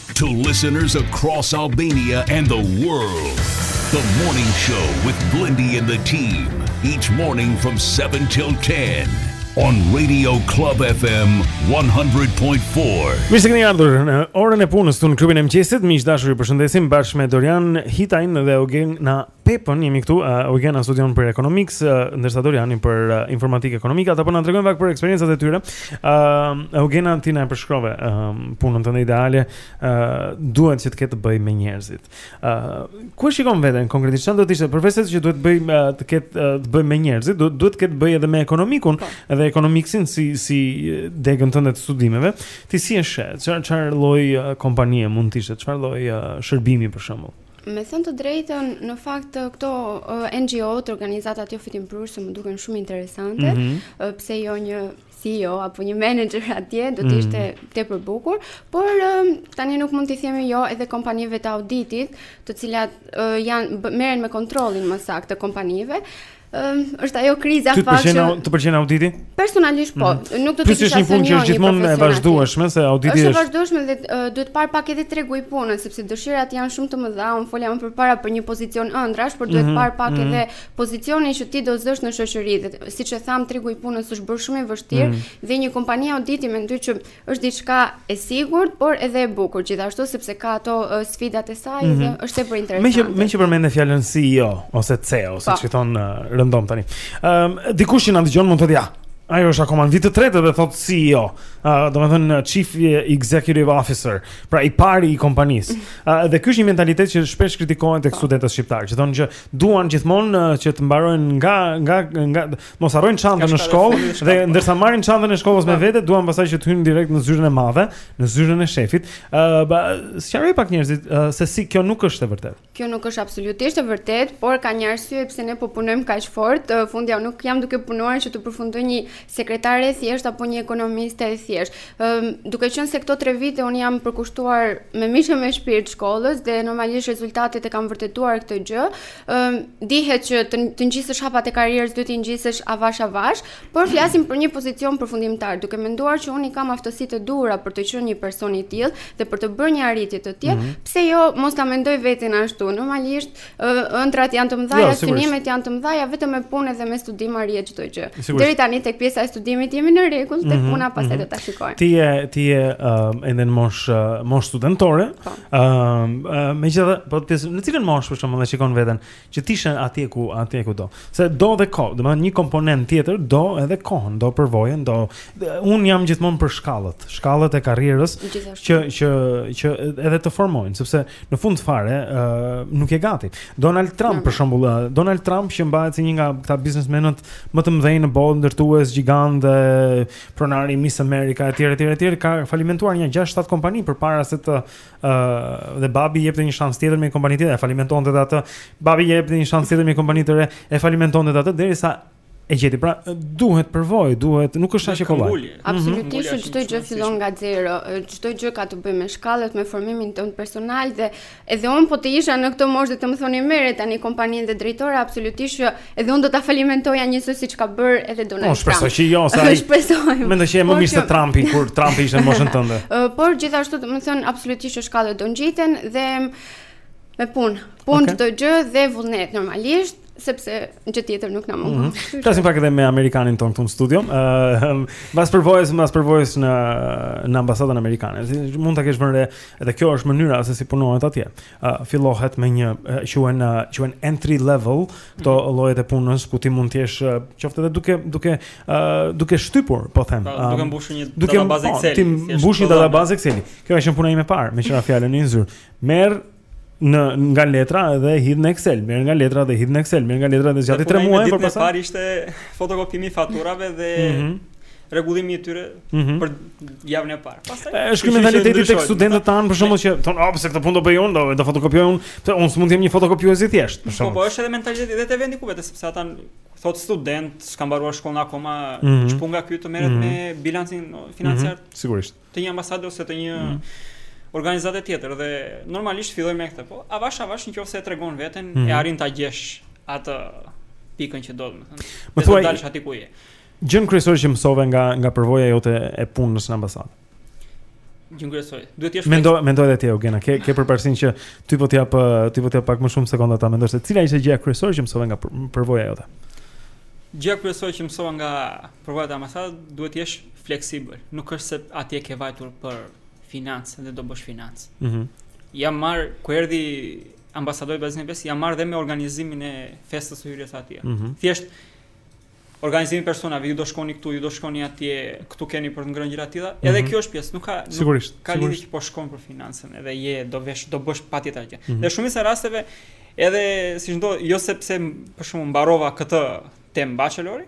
To listeners across Albania and the world, the morning show with Blendi and the team, each morning from 7 till 10 on Radio Club FM 100.4. Mirë se keni ardhur në orën e punës tonë në klubin e mëngjesit. Miq të dashur, ju përshëndesim bashkë me Dorian Hitajn dhe Eugena Pepën, jemi këtu, uh, Eugena studion për Economics, uh, ndërsa Doriani për uh, Informatikë Ekonomike, ata po na tregojnë pak për eksperiencat e tyre. Ëm uh, Eugena ti na e përshkrove uh, punën tënde ideale, uh, duhet që të ketë të bëjë me njerëzit. Ë uh, ku e shikon veten konkretisht çfarë do të ishte përveç se që duhet të bëjë uh, të ketë uh, të bëjë me njerëzit, duhet duhet të ketë të bëjë edhe me ekonomikun, po. edhe ekonomiksin si si degën tënde të studimeve. Ti si e sheh? Çfarë çfarë lloj uh, kompanie mund të ishte? Çfarë lloj uh, shërbimi për shembull? Me thënë të drejtën, në fakt këto NGO-të, organizatat jo fitimprurëse më duken shumë interesante, mm -hmm. pse jo një CEO apo një menaxher atje do të mm. ishte mm. tepër bukur, por um, tani nuk mund t'i themi jo edhe kompanive të auditit, të cilat uh, janë merren me kontrollin më të saktë të kompanive. Ëm, është ajo kriza faktikisht Ty të pëlqen au- të pëlqen auditi? personalisht po, nuk do të Ky si kisha është një punë që është gjithmonë e vazhdueshme se auditi Është e është vazhdueshme dhe ë, duhet parë pak edhe tregu i punës, sepse dëshirat janë shumë të mëdha. Unë folja më përpara për një pozicion ëndrrash, por duhet parë pak edhe pozicioni që ti do zësh në shoqëri. Dhe siç e thamë, tregu i punës është bërë shumë i vështirë dhe një kompani auditi mendoj që është diçka e sigurt, por edhe e bukur gjithashtu sepse ka ato uh, sfidat e saj mm -hmm. dhe është tepër interesante. Meqë meqë përmende fjalën CEO ose CEO, siç po. i thonë uh, rëndom tani. Ëm um, dikush që na dëgjon mund të thotë ja, Ajo është akoma në vit të tretë dhe thotë CEO, uh, domethënë uh, Chief Executive Officer, pra i pari i kompanisë. Uh, dhe ky është një mentalitet që shpesh kritikohen tek studentët shqiptarë, që thonë që duan gjithmonë uh, që të mbarojnë nga nga nga Mos harrojnë çantën në shkollë dhe ndërsa marrin çantën e shkollës me vete, duan pastaj që të hyjnë direkt në zyrën e madhe, në zyrën e shefit. Ë, uh, sqaroji pak njerëzit uh, se si kjo nuk është e vërtetë. Kjo nuk është absolutisht e vërtetë, por ka një arsye pse ne po punojmë kaq fort. Uh, fundja unë nuk jam duke punuar që të përfundoj një sekretare e thjeshtë apo një ekonomiste e thjeshtë. Ë, uh, duke qenë se këto 3 vite unë jam përkushtuar me mish e me shpirt shkollës dhe normalisht rezultatet e kanë vërtetuar këtë gjë. Ëm dihet që të, të ngjitësh hapat e karrierës duhet t'i ngjitësh avash avash, por mhm. flasim për një pozicion përfundimtar, duke menduar që unë i kam aftësitë e duhura për të qenë një person i tillë dhe për të bërë një arritje të tillë, mm -hmm. pse jo mos ta mendoj veten ashtu? Normalisht ëndrrat janë të mëdhaja, synimet janë të mëdhaja, vetëm me punë dhe me studim arrihet çdo gjë. Deri tani tek pjesa e studimit jemi në rregull, tek mm -hmm. puna pastaj mm -hmm. do ta shikojmë. Ti je ti je ëm um, ende në moshë moshë studentore, po. Ëm, uh, megjithatë, po të pyes, në cilën moshë për shembull e shikon veten që të jesh atje ku atje ku do. Se do dhe kohë, do dhe një komponent tjetër do edhe kohën, do përvojën, do unë jam gjithmonë për shkallët, shkallët e karrierës që që që edhe të formojnë, sepse në fund fare ë uh, nuk je gati. Donald Trump për shembull, Donald Trump që mbahet si një nga këta biznesmenët më të mëdhenj në botë, ndërtues gjigant dhe pronari Miss America etj etj etj ka falimentuar një 6-7 kompani përpara se të ë uh, dhe babi i jepte një shans tjetër me një kompani tjetër, e falimentonte atë. Babi i jepte një shans tjetër me një kompani të re, e falimentonte atë derisa e gjeti. Pra duhet përvojë, duhet, nuk është asgjë kollaj. Mhm. Absolutisht, çdo gjë fillon nga zero. Çdo gjë ka të bëjë me shkallët, me formimin tonë personal dhe Edhe unë po të isha në këtë moshë dhe të më thoni merre tani kompaninë dhe drejtoje absolutisht që edhe unë do ta falimentoja njësoj siç ka bërë edhe Donald Trump. Po shpresoj që jo, sa ai. Shpresoj. Mendoj që je më mirë se Trumpi kur Trumpi ishte në moshën tënde. Por gjithashtu do të thotë absolutisht që shkallët do ngjiten dhe me punë. Punë okay. çdo gjë dhe vullnet normalisht. sepse gjë tjetër nuk na mungon. Mm -hmm. Flasim pak edhe me amerikanin tonë këtu në studio. Ëh, uh, mbas përvojës, mbas përvojës në në ambasadën amerikane. Si mund ta kesh vënë re edhe kjo është mënyra se si punohet atje. Ëh, uh, fillohet me një quhen uh, quhen uh, entry level, këto mm -hmm. llojet e punës ku ti mund të jesh uh, qoftë edhe duke duke ëh uh, duke shtypur, po them. Um, duke mbushur një database po, Excel. Duke mbushur një database Excel. Kjo është një punë imja e parë, meqë ra fjala në një zyrë. Merr në nga letra dhe hidh në Excel, merr nga letra dhe hidh në Excel, merr nga letra dhe zgjati 3 muaj për pastaj. E para ishte fotokopimi i faturave dhe mm -hmm. rregullimi i tyre mm -hmm. për javën e parë. Pastaj është ky mentaliteti tek studentët tanë për shembull që thonë, "Oh, pse këtë punë do bëj unë, do do fotokopjoj unë, pse unë s'mund të jem një fotokopjues i thjeshtë." Për shembull. Po, po, është edhe mentaliteti edhe te vendi ku vete sepse ata thonë student, s'ka mbaruar shkollën akoma, mm -hmm. ç'punë ka këtu të merret mm -hmm. me bilancin financiar. Mm -hmm. Sigurisht. të një ambasade ose të një mm. organizate tjetër dhe normalisht fillon me këtë, po avash avash nëse e tregon veten mm. e mhm. arrin ta gjesh atë pikën që do, domethënë. Më thuaj të dalësh aty ku je. Gjënë kryesore që mësove nga nga përvoja jote e punës në ambasadë. Gjënë kryesore. Duhet të jesh Mendo mendoje edhe ti Eugena, ke ke përparësinë që ti po të jap ti po të jap pak më shumë sekonda ta mendosh se cila ishte gjëja kryesore që mësove nga përvoja jote. Gjëja kryesore që mësova nga Përvoja te ambasada duhet të jesh fleksibël. Nuk është se atje ke vajtur për financë dhe do bësh financë. Mm -hmm. Jam marrë, kur erdhi ambasadori Brazilit e Besi, jam marrë dhe me organizimin e festës së hyrjes atje. Mm -hmm. Thjesht, organizimi i personave, ju do shkoni këtu, ju do shkoni atje, këtu keni për të ngrënë gjëra të tilla. Edhe mm -hmm. kjo është pjesë, nuk ka nuk sigurisht, ka lidhje që po shkon për financën, edhe atë do bësh do bësh patjetër atje. Mm -hmm. Dhe shumica e rasteve edhe siç ndodh, jo sepse për shembull mbarova këtë temë bachelorin,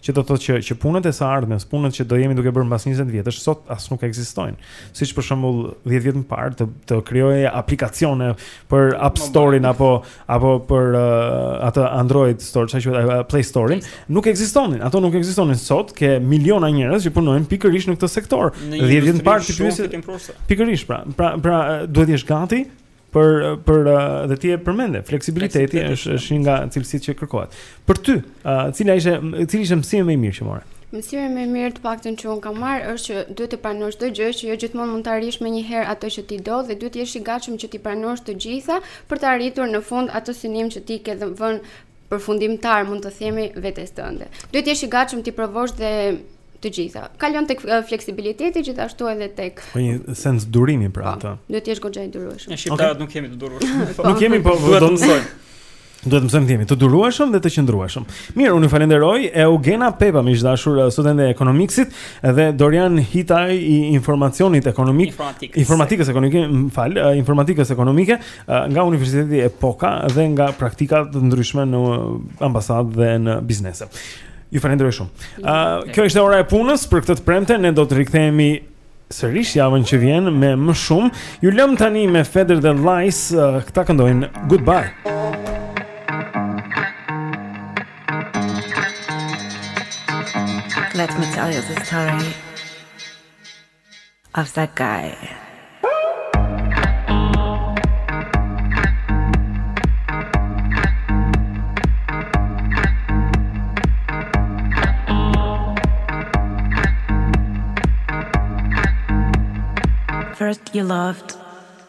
që do të thotë që që punët e së ardhmes, punët që do jemi duke bërë mbas 20 vjetësh sot as nuk ekzistojnë. Siç për shembull 10 vjet më parë të të krijoje aplikacione për App Store-in apo apo për uh, atë Android Store, çfarë quhet uh, Play Store-in, nuk ekzistonin. Ato nuk ekzistonin sot, ke miliona njerëz që punojnë pikërisht në këtë sektor. 10 vjet më parë t'i pyesje pikërisht pra, pra pra duhet të jesh gati Për për dhe ti e përmende, fleksibiliteti është është një nga cilësitë që kërkohet. Për ty, uh, cila ishte cili ishte mësimi më i mirë që more? Mësimi më i mirë të paktën që unë kam marrë është që duhet të pranosh çdo gjë, që jo gjithmonë mund të arrish menjëherë atë që ti do dhe duhet të jesh i gatshëm që t'i pranosh të gjitha për të arritur në fund atë synim që ti ke vënë përfundimtar mund të themi vetes tënde. Duhet të jesh i gatshëm t'i provosh dhe të gjitha. Kalon tek fleksibiliteti gjithashtu edhe tek po një sens durimi pra atë. Po, duhet të jesh goxha i durueshëm. Ne shqiptarët okay. nuk jemi të durueshëm. nuk jemi po duhet të mësojmë. Duhet të mësojmë të jemi të durueshëm dhe të qëndrueshëm. Mirë, unë ju falenderoj Eugena Pepa, miq të dashur eh, studente e ekonomiksit dhe Dorian Hitaj i informacionit ekonomik, informatikës ekonomike, më fal, eh, informatikës ekonomike. nga Universiteti Epoka dhe nga praktika të ndryshme në ambasadë dhe në biznese. Ju falenderoj shumë. Ë uh, kjo ishte ora e punës për këtë të premte, ne do të rikthehemi sërish javën që vjen me më shumë. Ju lëm tani me Feder dhe Lyse, uh, këta këndojnë Goodbye. Let me tell you the story. of that guy. First you loved,